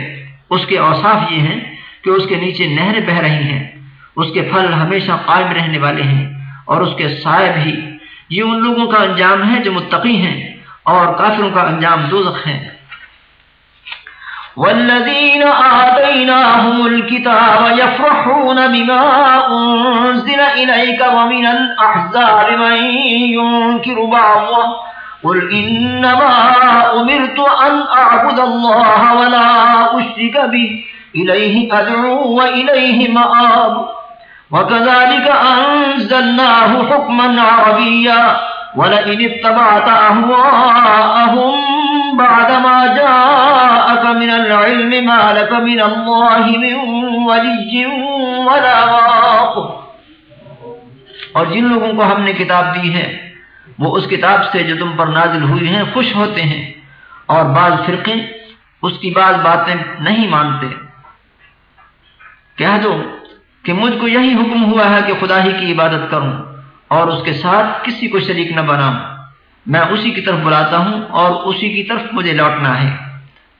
اس کے اوصاف یہ ہیں کہ اس کے نیچے نہریں بہ رہی ہیں۔ اس کے پھل ہمیشہ قائم رہنے والے ہیں اور اس کے سائے بھی۔ یہ ان لوگوں کا انجام ہے جو متقی ہیں اور کافروں کا انجام دوزخ ہے۔ والذین آتوا آتيناهم الكتاب يفرحون بما أنزل إليك ومن الأحزاب من ينكر بعضه قل إنما أمرت أن أعبد الله ولا أشرك به إليه أدعو وإليه مآب. وكذلك أنزلناه حكما عربيا. ولئن اتبعت أهواءهم بعدما جاءك من العلم ما لك من الله من ولي ولا واق. اور جن لوگوں کو ہم نے کتاب دی ہے، وہ اس کتاب سے جو تم پر نازل ہوئی ہیں، خوش ہوتے ہیں اور بعض فرقے اس کی بعض باتیں نہیں مانتے۔ کہہ دو کہ مجھ کو یہی حکم ہوا ہے کہ خدا ہی کی عبادت کروں اور اس کے ساتھ کسی کو شریک نہ بناؤں۔ میں اسی کی طرف بلاتا ہوں اور اسی کی طرف مجھے لوٹنا ہے۔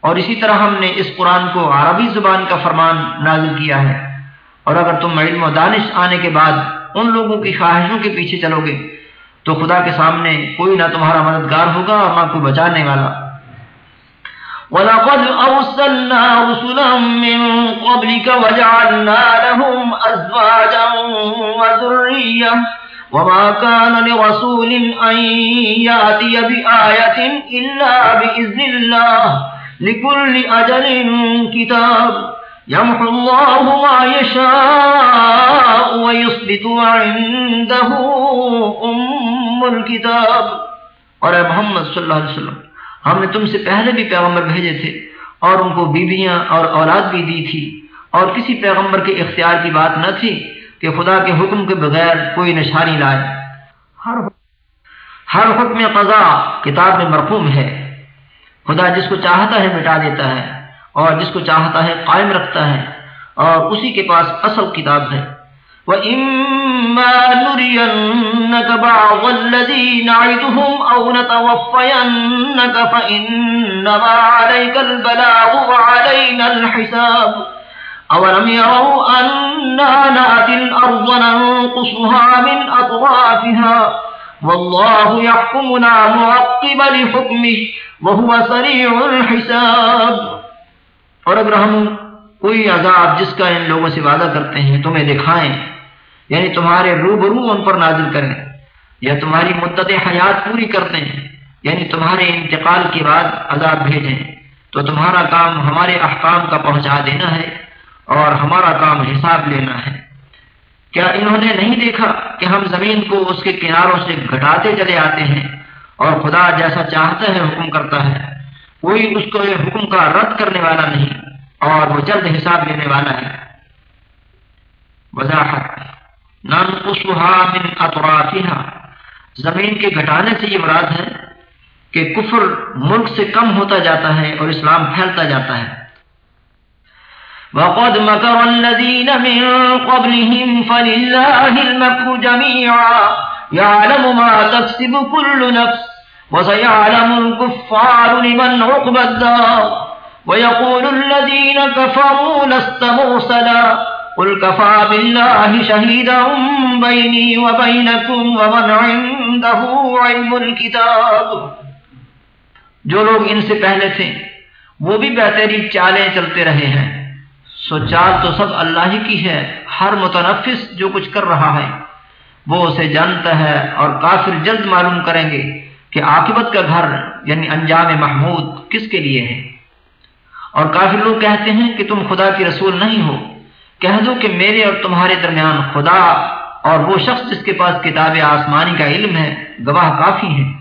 اور اسی طرح ہم نے اس قرآن کو عربی زبان کا فرمان نازل کیا ہے۔ اور اگر تم علم و دانش آنے کے بعد ان لوگوں کی خواہشوں کے پیچھے چلو گے، تو خدا کے سامنے کوئی نہ تمہارا مددگار ہوگا اور نہ کوئی بچانے والا۔ وَلَقَدْ أَرْسَلْنَا رُسُلًا مِّن قَبْلِكَ وَجَعَلْنَا لَهُمْ أَزْوَاجًا وَذُرِّيَّةً وما كان لرسول أن يأتي بآية إلا بإذن الله لكل أجل كتاب يمحو الله ما يشاء ويصبت عنده أم الكتاب. اور اے محمد صلی اللہ علیہ وسلم ہم نے تم سے پہلے بھی پیغمبر بھیجے تھے اور ان کو بیویاں اور اولاد بھی دی تھی اور کسی پیغمبر کے اختیار کی بات نہ تھی کہ خدا کے حکم کے بغیر کوئی نشانی لائے۔ ہر ہر حکم قضا کتاب میں مرقوم ہے۔ خدا جس کو چاہتا ہے مٹا دیتا ہے اور جس کو چاہتا ہے قائم رکھتا ہے اور اسی کے پاس اصل کتاب ہے۔ وَإِمَّا نُرِيَنَّكَ بَعْضَ الَّذِي نَعِدُهُمْ أَوْ نَتَوَفَّيَنَّكَ فَإِنَّمَا عَلَيْكَ الْبَلَاغُ وَعَلَيْنَا الْحِسَابُ أولم يروا أنا نأتي الأرض ننقصها من أطرافها والله يحكم لا معقب لحكمه وهو سريع الحساب اور اگر ہم کوئی عذاب جس کا ان لوگوں سے وعدہ کرتے ہیں تمہیں دکھائیں یعنی تمہارے روبرو ان پر نازل کریں یا تمہاری مدت حیات پوری کر دیں یعنی تمہارے انتقال کے بعد عذاب بھیجیں۔ تو تمہارا کام ہمارے احکام کا پہنچا دینا ہے اور ہمارا کام حساب لینا ہے۔ کیا انہوں نے نہیں دیکھا کہ ہم زمین کو اس کے کناروں سے گھٹاتے چلے آتے ہیں اور خدا جیسا چاہتا ہے حکم کرتا ہے؟ کوئی اس کو یہ حکم کا رد کرنے والا نہیں اور وہ جلد حساب لینے والا ہے۔ وضاحت۔ ننقصها من اطرافها زمین کے گھٹانے سے یہ مراد ہے کہ کفر ملک سے کم ہوتا جاتا ہے اور اسلام پھیلتا جاتا ہے۔ وقد مكر الذين من قبلهم فلله المكر جميعا۔ يعلم ما تكسب كل نفس وسيعلم الكفار لمن عقب الدار۔ ويقول الذين كفروا لست مرسلا۔ قل كفى بالله شهيدا بيني وبينكم ومن عنده علم الكتاب. جو لوگ ان سے پہلے تھے، وہ بھی بہتری چالیں چلتے رہے ہیں۔ سو چال تو سب اللہ ہی کی ہے، ہر متنفس جو کچھ کر رہا ہے، وہ اسے جانتا ہے اور کافر جلد معلوم کریں گے کہ عاقبت کا گھر یعنی انجام محمود، کس کے لیے ہے؟ اور کافر لوگ کہتے ہیں کہ تم خدا کی رسول نہیں ہو۔ کہہ دو کہ میرے اور تمہارے درمیان خدا اور وہ شخص جس کے پاس کتاب آسمانی کا علم ہے، گواہ کافی ہیں۔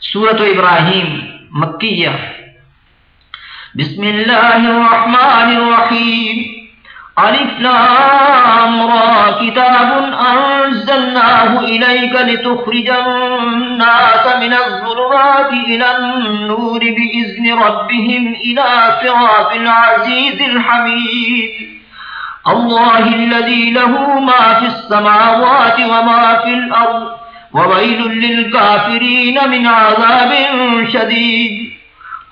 سورت و ابراہیم مکیہ۔ بسم الله الرحمن الرحيم ألف لام را كتاب أنزلناه إليك لتخرج الناس من الظلمات إلى النور بإذن ربهم إلى صراط العزيز الحميد الله الذي له ما في السماوات وما في الأرض وويل للكافرين من عذاب شديد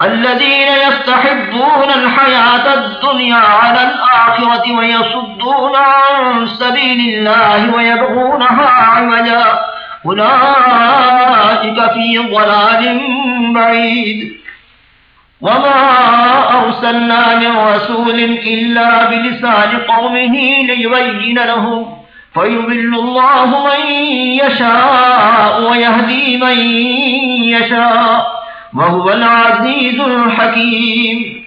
الذين يستحبون الحياة الدنيا على الآخرة ويصدون عن سبيل الله ويبغونها عوجا. أولئك في ضلال بعيد وما أرسلنا من رسول إلا بلسان قومه ليبين لهم فيضل الله من يشاء ويهدي من يشاء وهو العزيز الحكيم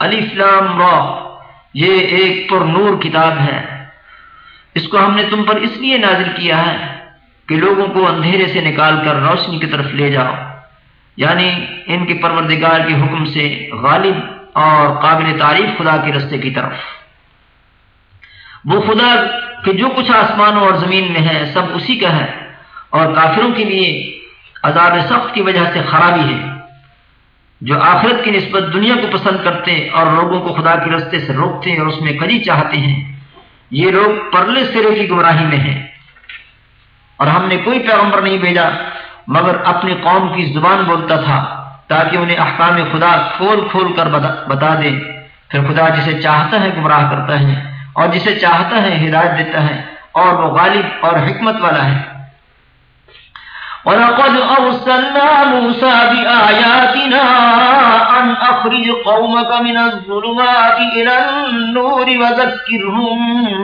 الف لام را یہ ایک پر نور کتاب ہے اس کو ہم نے تم پر اس لیے نازل کیا ہے کہ لوگوں کو اندھیرے سے نکال کر روشنی کی طرف لے جاؤ۔ یعنی ان کے پروردگار کے حکم سے غالب اور قابل تعریف خدا کے رستے کی طرف۔ وہ خدا کہ جو کچھ آسمانوں اور زمین میں ہے، سب اسی کا ہے اور کافروں کے لیے عذاب سخت کی وجہ سے خرابی ہے۔ جو آخرت کی نسبت دنیا کو پسند کرتے اور لوگوں کو خدا کے رستے سے روکتے اور اس میں کری چاہتے ہیں، یہ لوگ پرلے سرے کی گمراہی میں ہیں۔ اور ہم نے کوئی پیغمبر نہیں بھیجا مگر اپنی قوم کی زبان بولتا تھا تاکہ انہیں احکام خدا کھول کھول کر بتا دے۔ پھر خدا جسے چاہتا ہے گمراہ کرتا ہے اور جسے چاہتا ہے ہدایت دیتا ہے اور وہ غالب اور حکمت والا ہے۔ وَلَقَدْ أَرْسَلْنَا مُوسَى بِآيَاتِنَا أَنْ أَخْرِجْ قَوْمَكَ مِنَ الظُّلُمَاتِ إِلَى النُّورِ وَذَكِّرْهُمْ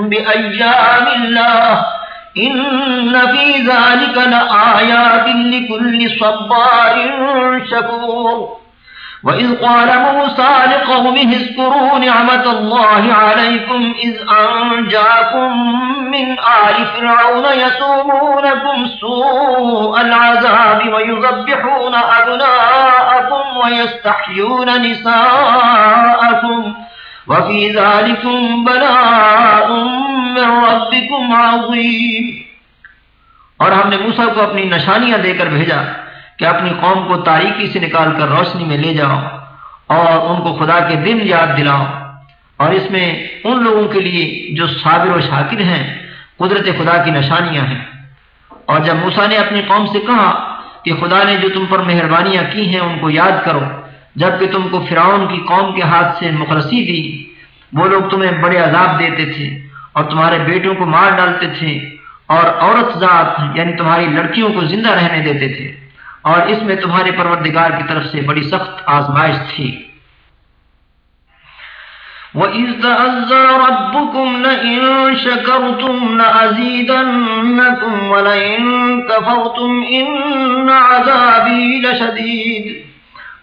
بِأَيَّامِ اللَّهِ ان في ذلك لآيات لكل صبار شكور. وإذ قال موسى لقومه اذكروا نعمة الله عليكم إذ أنجاكم من آل فرعون يسومونكم سوء العذاب ويذبحون أبناءكم ويستحيون نساءكم وفي ذلكم بلاء من ربكم عظيم۔ اور ہم نے موسیٰ کو اپنی نشانیاں دے کر بھیجا کہ اپنی قوم کو تاریکی سے نکال کر روشنی میں لے جاؤ اور ان کو خدا کے دن یاد دلاؤ۔ اور اس میں ان لوگوں کے لیے جو صابر و شاکر ہیں، قدرت خدا کی نشانیاں ہیں۔ اور جب موسیٰ نے اپنی قوم سے کہا کہ خدا نے جو تم پر مہربانیاں کی ہیں، ان کو یاد کرو۔ جبکہ تم کو فرعون کی قوم کے ہاتھ سے مخلصی دی، وہ لوگ تمہیں بڑے عذاب دیتے تھے اور تمہارے بیٹوں کو مار ڈالتے تھے اور عورت ذات یعنی تمہاری لڑکیوں کو زندہ رہنے دیتے تھے۔ اور اس میں تمہارے پروردگار کی طرف سے بڑی سخت آزمائش تھی۔ وَإِذْ تَأَذَّنَ رَبُّكُمْ لَئِن شَكَرْتُمْ لَأَزِيدَنَّكُمْ وَلَئِن كَفَرْتُمْ إِنَّ عَذَابِي لَشَدِيدٌ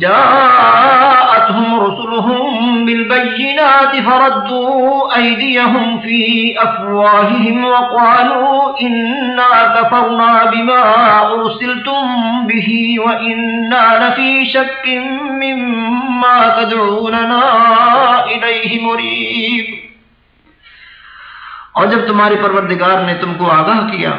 جاءتهم رسلهم بالبينات فردوا أيديهم في أفواههم وقالوا إنا كفرنا بما أرسلتم به وإنا لفي شك مما تدعوننا إليه مريب۔ اور جب تمہارے پروردگار نے تم کو آگاہ کیا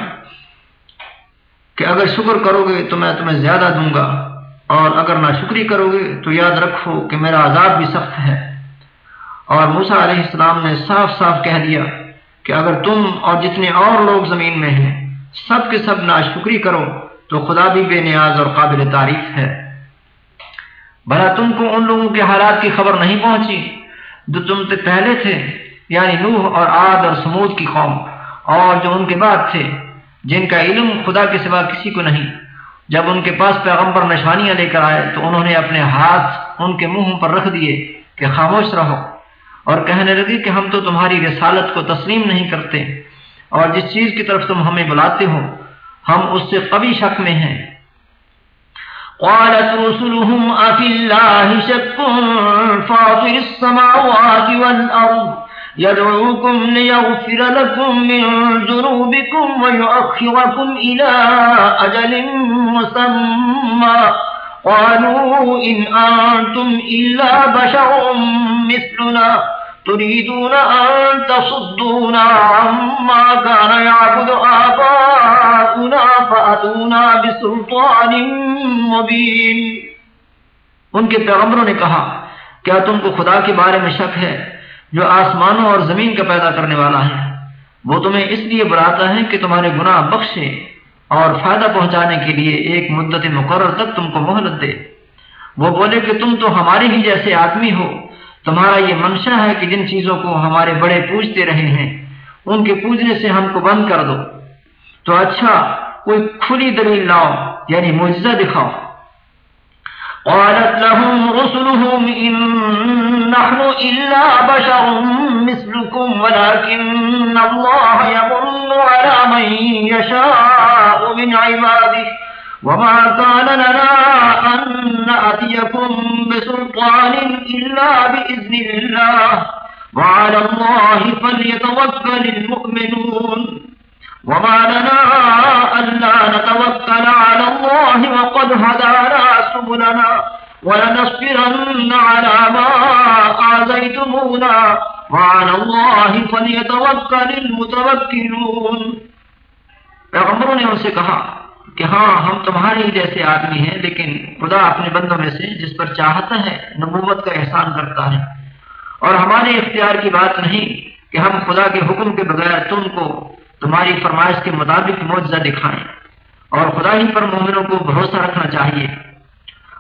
کہ اگر شکر کرو گے تو میں تمہیں زیادہ دوں گا۔ اور اگر نہ شکری کرو گے تو یاد رکھو کہ میرا عذاب بھی سخت ہے۔ اور موسا علیہ السلام نے صاف صاف کہہ دیا کہ اگر تم اور جتنے اور لوگ زمین میں ہیں، سب کے سب نہ شکری کرو تو خدا بھی بے نیاز اور قابل تعریف ہے۔ بھلا تم کو ان لوگوں کے حالات کی خبر نہیں پہنچی جو تم سے پہلے تھے یعنی نوح اور آد اور سمود کی قوم، اور جو ان کے بعد تھے، جن کا علم خدا کے سوا کسی کو نہیں۔ جب ان کے پاس پیغمبر نشانیاں لے کر آئے تو انہوں نے اپنے ہاتھ ان کے منہ پر رکھ دیے کہ خاموش رہو اور کہنے لگے کہ ہم تو تمہاری رسالت کو تسلیم نہیں کرتے اور جس چیز کی طرف تم ہمیں بلاتے ہو، ہم اس سے قبی شک میں ہیں۔ قالت رسلهم أفي الله شك فاطر السماوات والأرض؟ يدعوكم ليغفر لكم من ذنوبكم ويؤخركم إلى أجل مسمى. قالوا إن أنتم إلا بشر مثلنا. تريدون أن تصدونا عما كان يعبد آباؤنا فأتونا بسلطان مبين. ان کے پیغمبروں نے کہا، کیا تم کو خدا کے بارے میں شک ہے؟ جو آسمانوں اور زمین کا پیدا کرنے والا ہے۔ وہ تمہیں اس لیے بلاتا ہے کہ تمہارے گناہ بخشے اور فائدہ پہنچانے کے لیے ایک مدت مقرر تک تم کو مہلت دے۔ وہ بولے کہ تم تو ہمارے ہی جیسے آدمی ہو۔ تمہارا یہ منشا ہے کہ جن چیزوں کو ہمارے بڑے پوجتے رہے ہیں، ان کے پوجنے سے ہم کو بند کر دو۔ تو اچھا کوئی کھلی دلیل لاؤ یعنی معجزہ دکھاؤ۔ قالت لهم رسلهم إن نحن إلا بشر مثلكم، ولكن الله يمن على من يشاء من عباده. وما كان لنا أن نأتيكم بسلطان إلا بإذن الله. وعلى الله فليتوكل المؤمنون. وما لنا ألا نتوكل على الله وقد هدانا سبلنا ولنصبرن على ما آزيتمونا وعلى الله فليتوكل المتوكلون۔ پیغمبروں نے ان سے کہا کہ ہاں ہم تمہارے ہی جیسے آدمی ہیں، لیکن خدا اپنے بندوں میں سے جس پر چاہتا ہے نبوت کا احسان کرتا ہے۔ اور ہمارے اختیار کی بات نہیں کہ ہم خدا کے حکم کے بغیر تم کو تمہاری فرمائش کے مطابق معجزہ دکھائیں اور خدا ہی پر مومنوں کو بھروسہ رکھنا چاہیے۔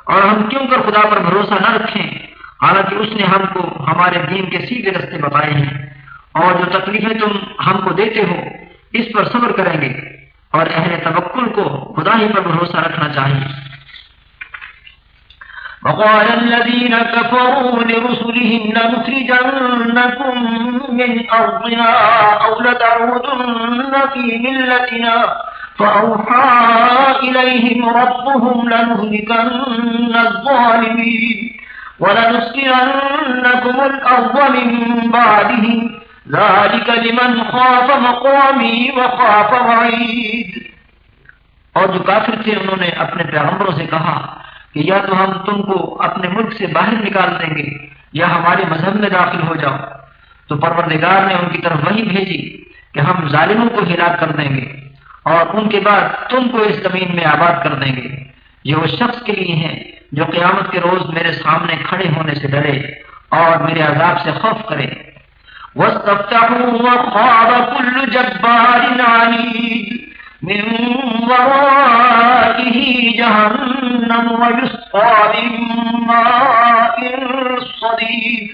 اور ہم کیوں کر خدا پر بھروسہ نہ رکھیں؟ حالانکہ اس نے ہم کو ہمارے دین کے سیدھے رستے بتائے ہیں۔ اور جو تکلیفیں تم ہم کو دیتے ہو، اس پر صبر کریں گے۔ اور اہل توکل کو خدا ہی پر بھروسہ رکھنا چاہیے۔ وقال الذين كفروا لرسلهم لنخرجنكم من أرضنا أو لتعودن في ملتنا فأوحى إليهم ربهم لنهلكن الظالمين ولنسكننكم الأرض من بعدهم. ذلك لمن خاف مقامي وخاف وعيد اور جو کافر تھے انہوں نے اپنے پیغمبروں سے کہا کہ یا تو ہم تم کو اپنے ملک سے باہر نکال دیں گے، یا ہمارے مذہب میں داخل ہو جاؤ۔ تو پروردگار نے ان کی طرف وہی بھیجی کہ ہم ظالموں کو ہلاک کر دیں گے اور ان کے بعد تم کو اس زمین میں آباد کر دیں گے۔ یہ وہ شخص کے لیے ہیں جو قیامت کے روز میرے سامنے کھڑے ہونے سے ڈرے اور میرے عذاب سے خوف کرے۔ وَاسْتَفْتَحُوا وَخَابَ كُلُّ جَبَّارٍ عَنِيدٍ۔ من ورائه جهنم ويسقى من ماء صديد.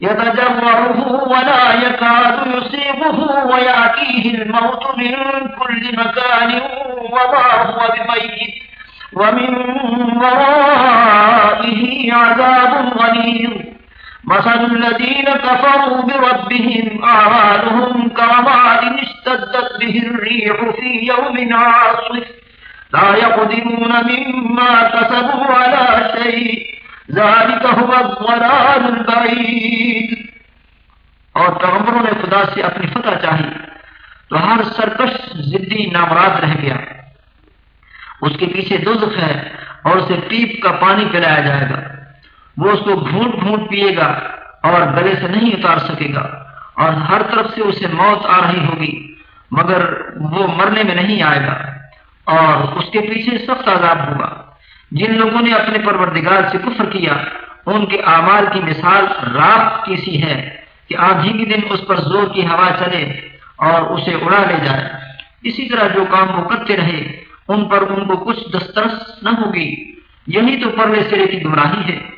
يتجرعه ولا يكاد يصيبه ويأتيه الموت من كل مكان وما هو بميت. ومن ورائه عذاب غليظ. مثل الذين كفروا بربهم أعمالهم كرماد اشتدت به الريح في يوم عاصف. لا يقدمون مما كسبوا على شيء. ذلك هو الضلال البعيد. اور پیغمبروں نے خدا سے اپنی فتح چاہی تو ہر سرکش ضدی نامراد رہ گیا۔ اس کے پیچھے دوزخ ہے اور اسے پیپ کا پانی پلایا جائے گا۔ وہ اس کو گھونٹ گھونٹ پیے گا اور گلے سے نہیں اتار سکے گا اور ہر طرف سے اسے موت آ رہی ہوگی، مگر وہ مرنے میں نہیں آئے گا اور اس کے پیچھے سخت عذاب ہوگا۔ جن لوگوں نے اپنے پروردگار سے کفر کیا، ان کے اعمال کی مثال راک کی سی ہے کہ آدھی کے دن اس پر زور کی ہوا چلے اور اسے اڑا لے جائے۔ اسی طرح جو کام وہ کرتے رہے، ان پر ان کو کچھ دسترس نہ ہوگی۔ یہی تو پرلے سرے کی گمراہی ہے۔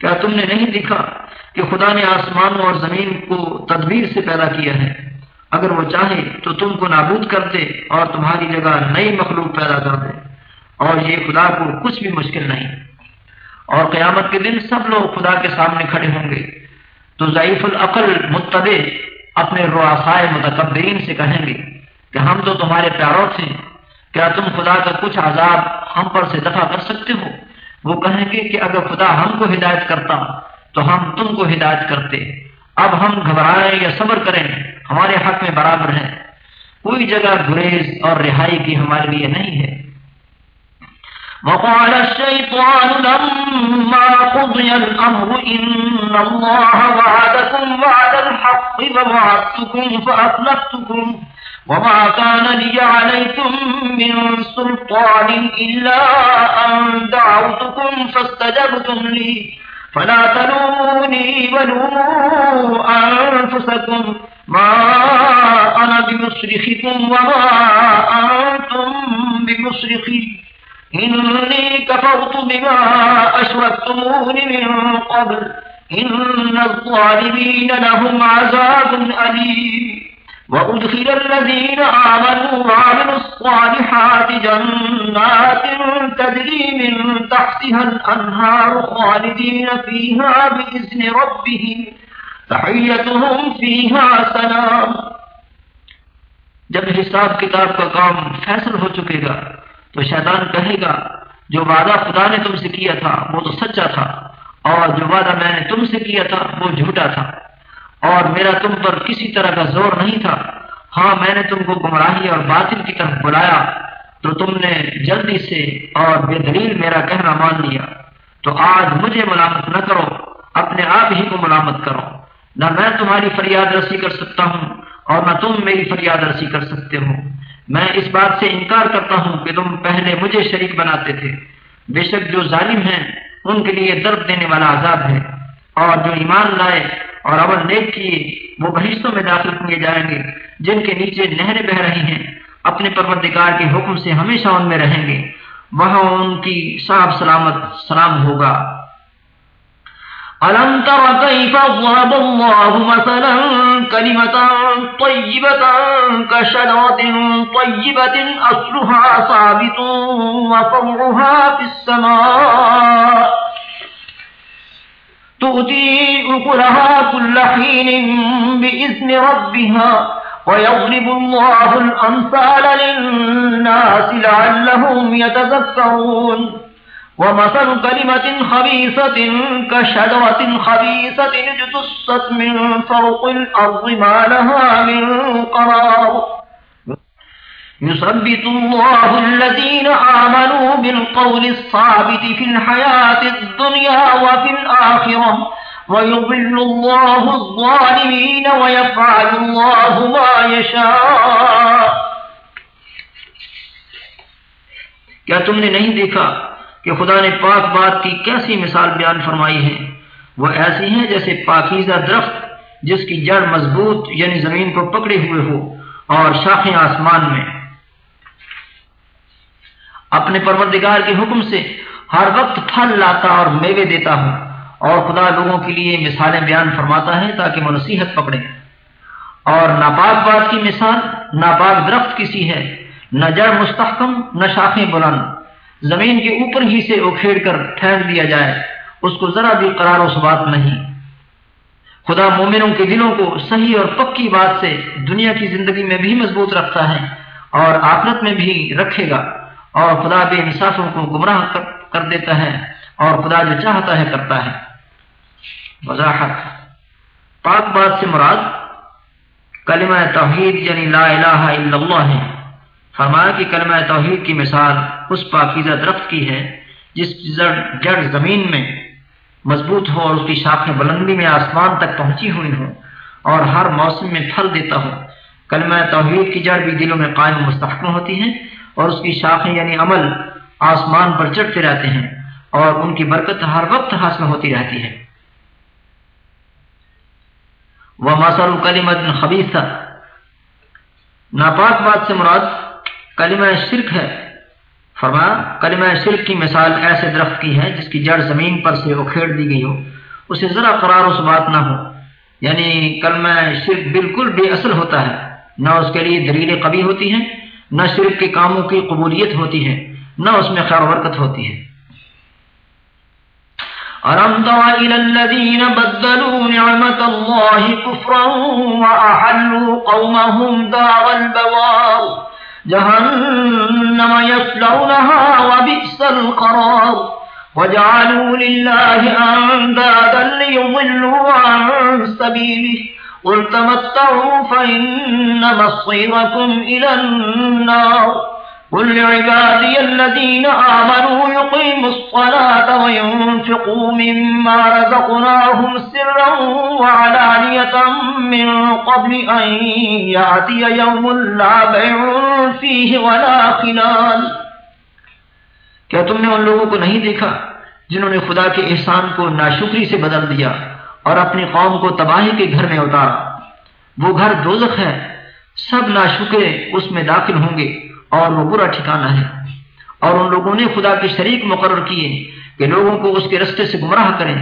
کیا تم نے نہیں دیکھا کہ خدا نے آسمانوں اور زمین کو تدبیر سے پیدا کیا ہے؟ اگر وہ چاہے تو تم کو نابود کر دے اور تمہاری جگہ نئی مخلوق پیدا کر دے۔ اور یہ خدا کو کچھ بھی مشکل نہیں۔ اور قیامت کے دن سب لوگ خدا کے سامنے کھڑے ہوں گے۔ تو ضعیف العقل متبع اپنے رواسائے متکبرین سے کہیں گے کہ ہم تو تمہارے پیاروں تھے کیا تم خدا کا کچھ عذاب ہم پر سے دفع کر سکتے ہو؟ وہ کہیں گے کہ اگر خدا ہم کو ہدایت کرتا تو ہم تم کو ہدایت کرتے۔ اب ہم گھبرائیں یا صبر کریں، ہمارے حق میں برابر ہے کوئی جگہ گریز اور رہائی کی ہمارے لیے نہیں ہے۔ وقال الشيطان لما قضي الأمر إن الله وعدكم وعد الحق ووعدتكم فأخلفتكم وما كان لي عليكم من سلطان إلا أن دعوتكم فاستجبتم لي. فلا تلوني ولوموا أنفسكم. ما أنا بمصرخكم وما أنتم بمصرخي إني كفرت بما أشركتمون من قبل. إن الظالمين لهم عذاب أليم. وأدخل الذين آمنوا وعملوا الصالحات جنات تدري من تحتها الأنهار خالدين فيها بإذن ربهم تحيتهم فيها سلام۔ جب حساب کتاب کا کام فیصل ہو چکے گا، تو شیطان کہے گا، جو وعدہ خدا نے تم سے کیا تھا وہ تو سچا تھا، اور جو وعدہ میں نے تم سے کیا تھا وہ جھوٹا تھا۔ اور میرا تم پر کسی طرح کا زور نہیں تھا۔ ہاں میں نے تم کو گمراہی اور باطل کی طرف بلایا۔ تو تم نے جلدی سے اور بے دلیل میرا کہنا مان لیا۔ تو آج مجھے ملامت نہ کرو، اپنے آپ ہی کو ملامت کرو۔ نہ میں تمہاری فریاد رسی کر سکتا ہوں اور نہ تم میری فریاد رسی کر سکتے ہو۔ میں اس بات سے انکار کرتا ہوں کہ تم پہلے مجھے شریک بناتے تھے۔ بے شک جو ظالم ہیں، ان کے لیے درد دینے والا عذاب ہے۔ اور جو ایمان لائے اور عمل نیک کیے وہ بہشتوں میں داخل کیے جائیں گے، جن کے نیچے نہریں بہ رہی ہیں۔ اپنے پروردگار کے حکم سے ہمیشہ ان میں رہیں گے۔ وہاں ان کی صاحب سلامت سلام ہوگا۔ ألم تر كيف ضرب الله مثلا كلمة طيبة كشجرة طيبة أصلها ثابت وفرعها في السماء۔ تؤتي أكلها كل حين بإذن ربها ويضرب الله الأمثال للناس لعلهم يتذكرون. ومثل كلمة خبيثة كشجرة خبيثة اجتست من فرق الأرض ما لها من قرار. يثبت الله الذين آمنوا بالقول الصابت في الحياة الدنيا وفي الآخرة، ويضل الله الظالمين ويفعل الله ما يشاء. کیا تم نے نہیں دیکھا کہ خدا نے پاک بات کی کیسی مثال بیان فرمائی ہے؟ وہ ایسی ہیں جیسے پاکیزہ درخت جس کی جڑ مضبوط یعنی زمین کو پکڑے ہوئے ہو اور شاخیں آسمان میں۔ اپنے پروردگار کے حکم سے ہر وقت پھل لاتا اور میوے دیتا ہوں اور خدا لوگوں کے لیے مثالیں بیان فرماتا ہے تاکہ وہ نصیحت پکڑے اور ناپاک بات کی مثال ناپاک درخت کسی ہے، نہ جڑ مستحکم، نہ شاخیں بلند۔ زمین کے اوپر ہی سے اکھیڑ کر پھینک دیا جائے، اس کو ذرا بھی قرار و ثبات نہیں۔ خدا مومنوں کے دلوں کو صحیح اور پکی بات سے دنیا کی زندگی میں بھی مضبوط رکھتا ہے اور آخرت میں بھی رکھے گا۔ اور خدا بے انصافوں کو گمراہ کر دیتا ہے اور خدا جو چاہتا ہے کرتا ہے۔ وضاحت۔ پاک بات سے مراد کلمہ توحید یعنی لا الہ الا اللہ ہے۔ فرمایا کہ کلمہ توحید کی مثال اس پاکیزہ درخت کی ہے جس جڑ زمین میں مضبوط ہو اور اس کی شاخیں بلندی میں آسمان تک پہنچی ہوئی ہوں اور ہر موسم میں پھل دیتا ہو کلمہ توحید کی جڑ بھی دلوں میں قائم مستحکم ہوتی ہیں۔ اور اس کی شاخیں یعنی عمل آسمان پر چڑھتے رہتے ہیں اور ان کی برکت ہر وقت حاصل ہوتی رہتی ہے۔ وہ مسل کلیمت خبیصہ ناپاک بات سے مراد کلمہ شرک ہے۔ فرما کلمہ شرک کی مثال ایسے درخت کی ہے جس کی جڑ زمین پر سے اکھیڑ دی گئی ہو۔ اسے ذرا قرار و بات نہ ہو۔ یعنی کلمہ شرک بالکل بے اصل ہوتا ہے۔ نہ اس کے لیے دلیل قبی ہوتی ہیں۔ نہ شرک کے کاموں کی قبولیت ہوتی ہے، نہ اس میں خیر برکت ہوتی ہے۔ ألم تر إلى الذين بدلوا نعمة الله كفرا وأحلوا قومهم دار البوار جهنم يسلونها وبئس القرار وجعلوا لله أندادا ليضلوا عن سبيله قل تمتعوا فإن مصيركم إلى النار قل لعبادي الذين آمنوا يقيموا الصلاة وينفقوا مما رزقناهم سرا وعلانية من قبل أن يأتي يوم لا بيع فيه ولا خلال کیا تم نے ان لوگوں کو نہیں دیکھا جنہوں نے خدا کے احسان کو ناشکری سے بدل دیا؟ اور اپنی قوم کو تباہی کے گھر میں اتارا۔ وہ گھر دوزخ ہے، سب ناشکرے اس میں داخل ہوں گے اور وہ برا ٹھکانہ ہے۔ اور ان لوگوں نے خدا کے شریک مقرر کیے کہ لوگوں کو اس کے رستے سے گمراہ کریں۔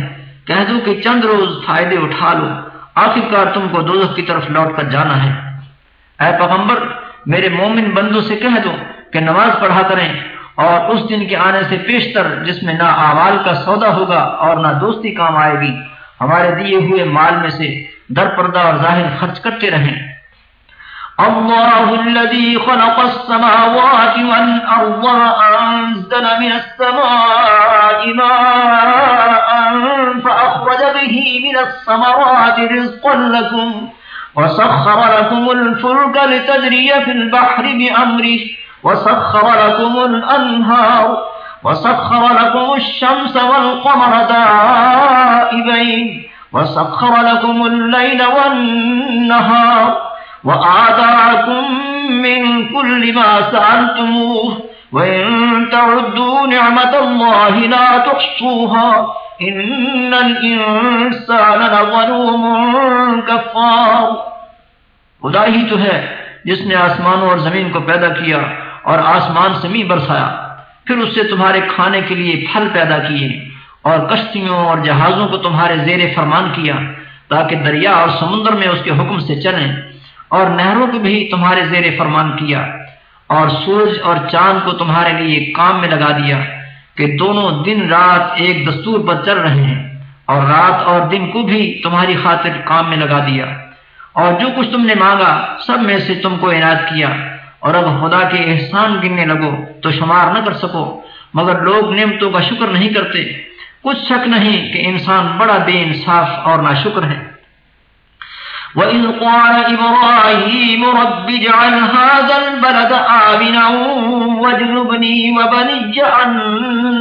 کہہ دو کہ چند روز فائدے اٹھا لو، آخرکار تم کو دوزخ کی طرف لوٹ کر جانا ہے۔ اے پیغمبر، میرے مومن بندوں سے کہہ دو کہ نماز پڑھا کریں اور اس دن کے آنے سے پیشتر جس میں نہ آوال کا سودا ہوگا اور نہ دوستی کام آئے گی۔ ہمارے دیے ہوئے مال میں سے در پردہ اور ظاہر خرچ کرتے رہیں۔ الله الذي خلق السماوات والأرض وأنزل من السماء ماء فأخرج به من السمرات رزقا لكم وسخر لكم الفلك لتجري في البحر بأمره وسخر لكم الأنهار وسخر لكم الشمس والقمر دائبين وسخر لكم الليل والنهار وآتاكم من كل ما سألتموه وإن تعدوا نعمة الله لا تحصوها إن الإنسان لظلوم كفار خدا ہی تو ہے جس نے آسمانوں اور زمین کو پیدا کیا اور آسمان سے می برسایا پھر اس سے تمہارے کھانے کے لیے پھل پیدا کیے اور کشتیوں اور جہازوں کو تمہارے زیر فرمان کیا تاکہ دریا اور سمندر میں اس کے حکم سے چلیں اور نہروں کو بھی تمہارے زیر فرمان کیا اور سورج اور چاند کو تمہارے لیے کام میں لگا دیا کہ دونوں دن رات ایک دستور پر چل رہے ہیں اور رات اور دن کو بھی تمہاری خاطر کام میں لگا دیا اور جو کچھ تم نے مانگا سب میں سے تم کو عنایت کیا اور اب خدا کے احسان گننے لگو تو شمار نہ کر سکو۔ مگر لوگ نعمتوں کا شکر نہیں کرتے۔ کچھ شک نہیں کہ انسان بڑا بے انصاف اور ناشکر شکر ہے۔ وإذ قال إبراهيم رب اجعل هذا البلد آمنا واجنبني وبني أن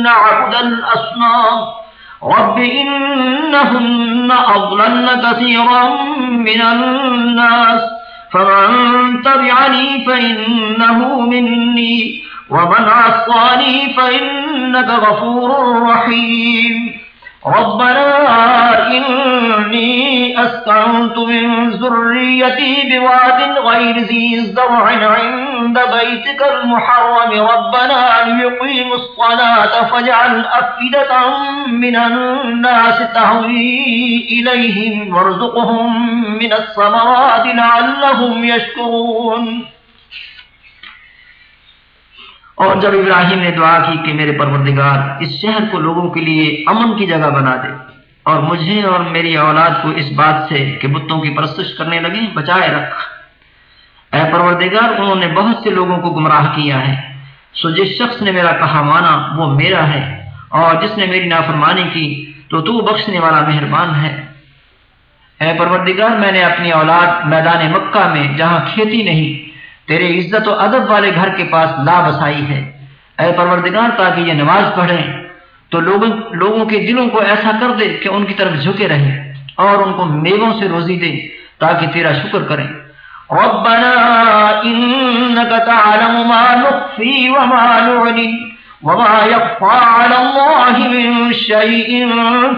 نعبد الأصنام۔ رب إنهن أضلن كثيرا من الناس۔ فمن تبعني فإنه مني۔ ومن عصاني فإنك غفور رحيم. ربنا إني أسكنت من ذريتي بواد غير ذي الزرع عند بيتك المحرم. ربنا ليقيم الصلاة فاجعل أفئدة من الناس تهوي إليهم وارزقهم من الثمرات لعلهم يشكرون. اور جب ابراہیم نے دعا کی کہ میرے پروردگار، اس شہر کو لوگوں کے لیے امن کی جگہ بنا دے۔ اور مجھے اور میری اولاد کو اس بات سے کہ بتوں کی پرستش کرنے لگے، بچائے رکھ۔ اے پروردگار، انہوں نے بہت سے لوگوں کو گمراہ کیا ہے۔ سو جس شخص نے میرا کہا مانا، وہ میرا ہے۔ اور جس نے میری نافرمانی کی، تو تو بخشنے والا مہربان ہے۔ اے پروردگار، میں نے اپنی اولاد میدان مکہ میں، جہاں کھیتی نہیں تیرے عزت و ادب والے گھر کے پاس لا بسائی ہے۔ اے پروردگار، تاکہ یہ نماز پڑھیں، تو لوگوں لوگوں کے دلوں کو ایسا کر دے کہ ان کی طرف جھکے رہیں اور ان کو میووں سے روزی دے تاکہ تیرا شکر کریں۔ ربنا انك تعلم ما نخفي وما نعلن وما يخفى على الله من شيء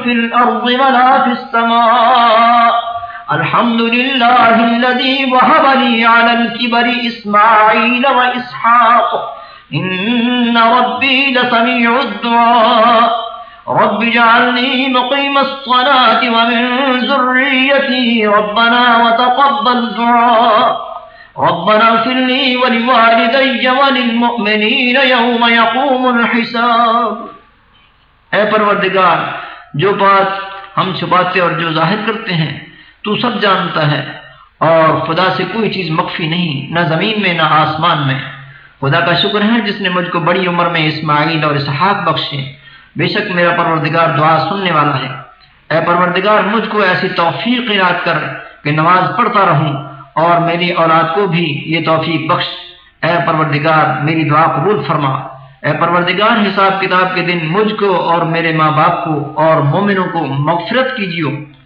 في الارض ولا في السماء۔ الحمد لله الذي وهب لي على الكبر إسماعيل وإسحاق إن ربي لسميع الدعاء. رب جعلني مقيم الصلاة ومن ذريتي ربنا وتقبل دعاء. ربنا اغفر لي ولوالدي وللمؤمنين يوم يقوم الحساب. اے پروردگار، جو بات ہم چھپاتے اور جو ظاہر کرتے ہیں تو سب جانتا ہے اور خدا سے کوئی چیز مخفی نہیں، نہ زمین میں، نہ آسمان میں۔ خدا کا شکر ہے جس نے مجھ کو بڑی عمر میں اسماعیل اور اسحاق بخشے۔ بے شک میرا پروردگار دعا سننے والا ہے۔ اے پروردگار، مجھ کو ایسی توفیق یاد کر کہ نماز پڑھتا رہوں اور میری اولاد کو بھی یہ توفیق بخش۔ اے پروردگار، میری دعا قبول فرما۔ اے پروردگار، حساب کتاب کے دن مجھ کو اور میرے ماں باپ کو اور مومنوں کو مغفرت کیجیے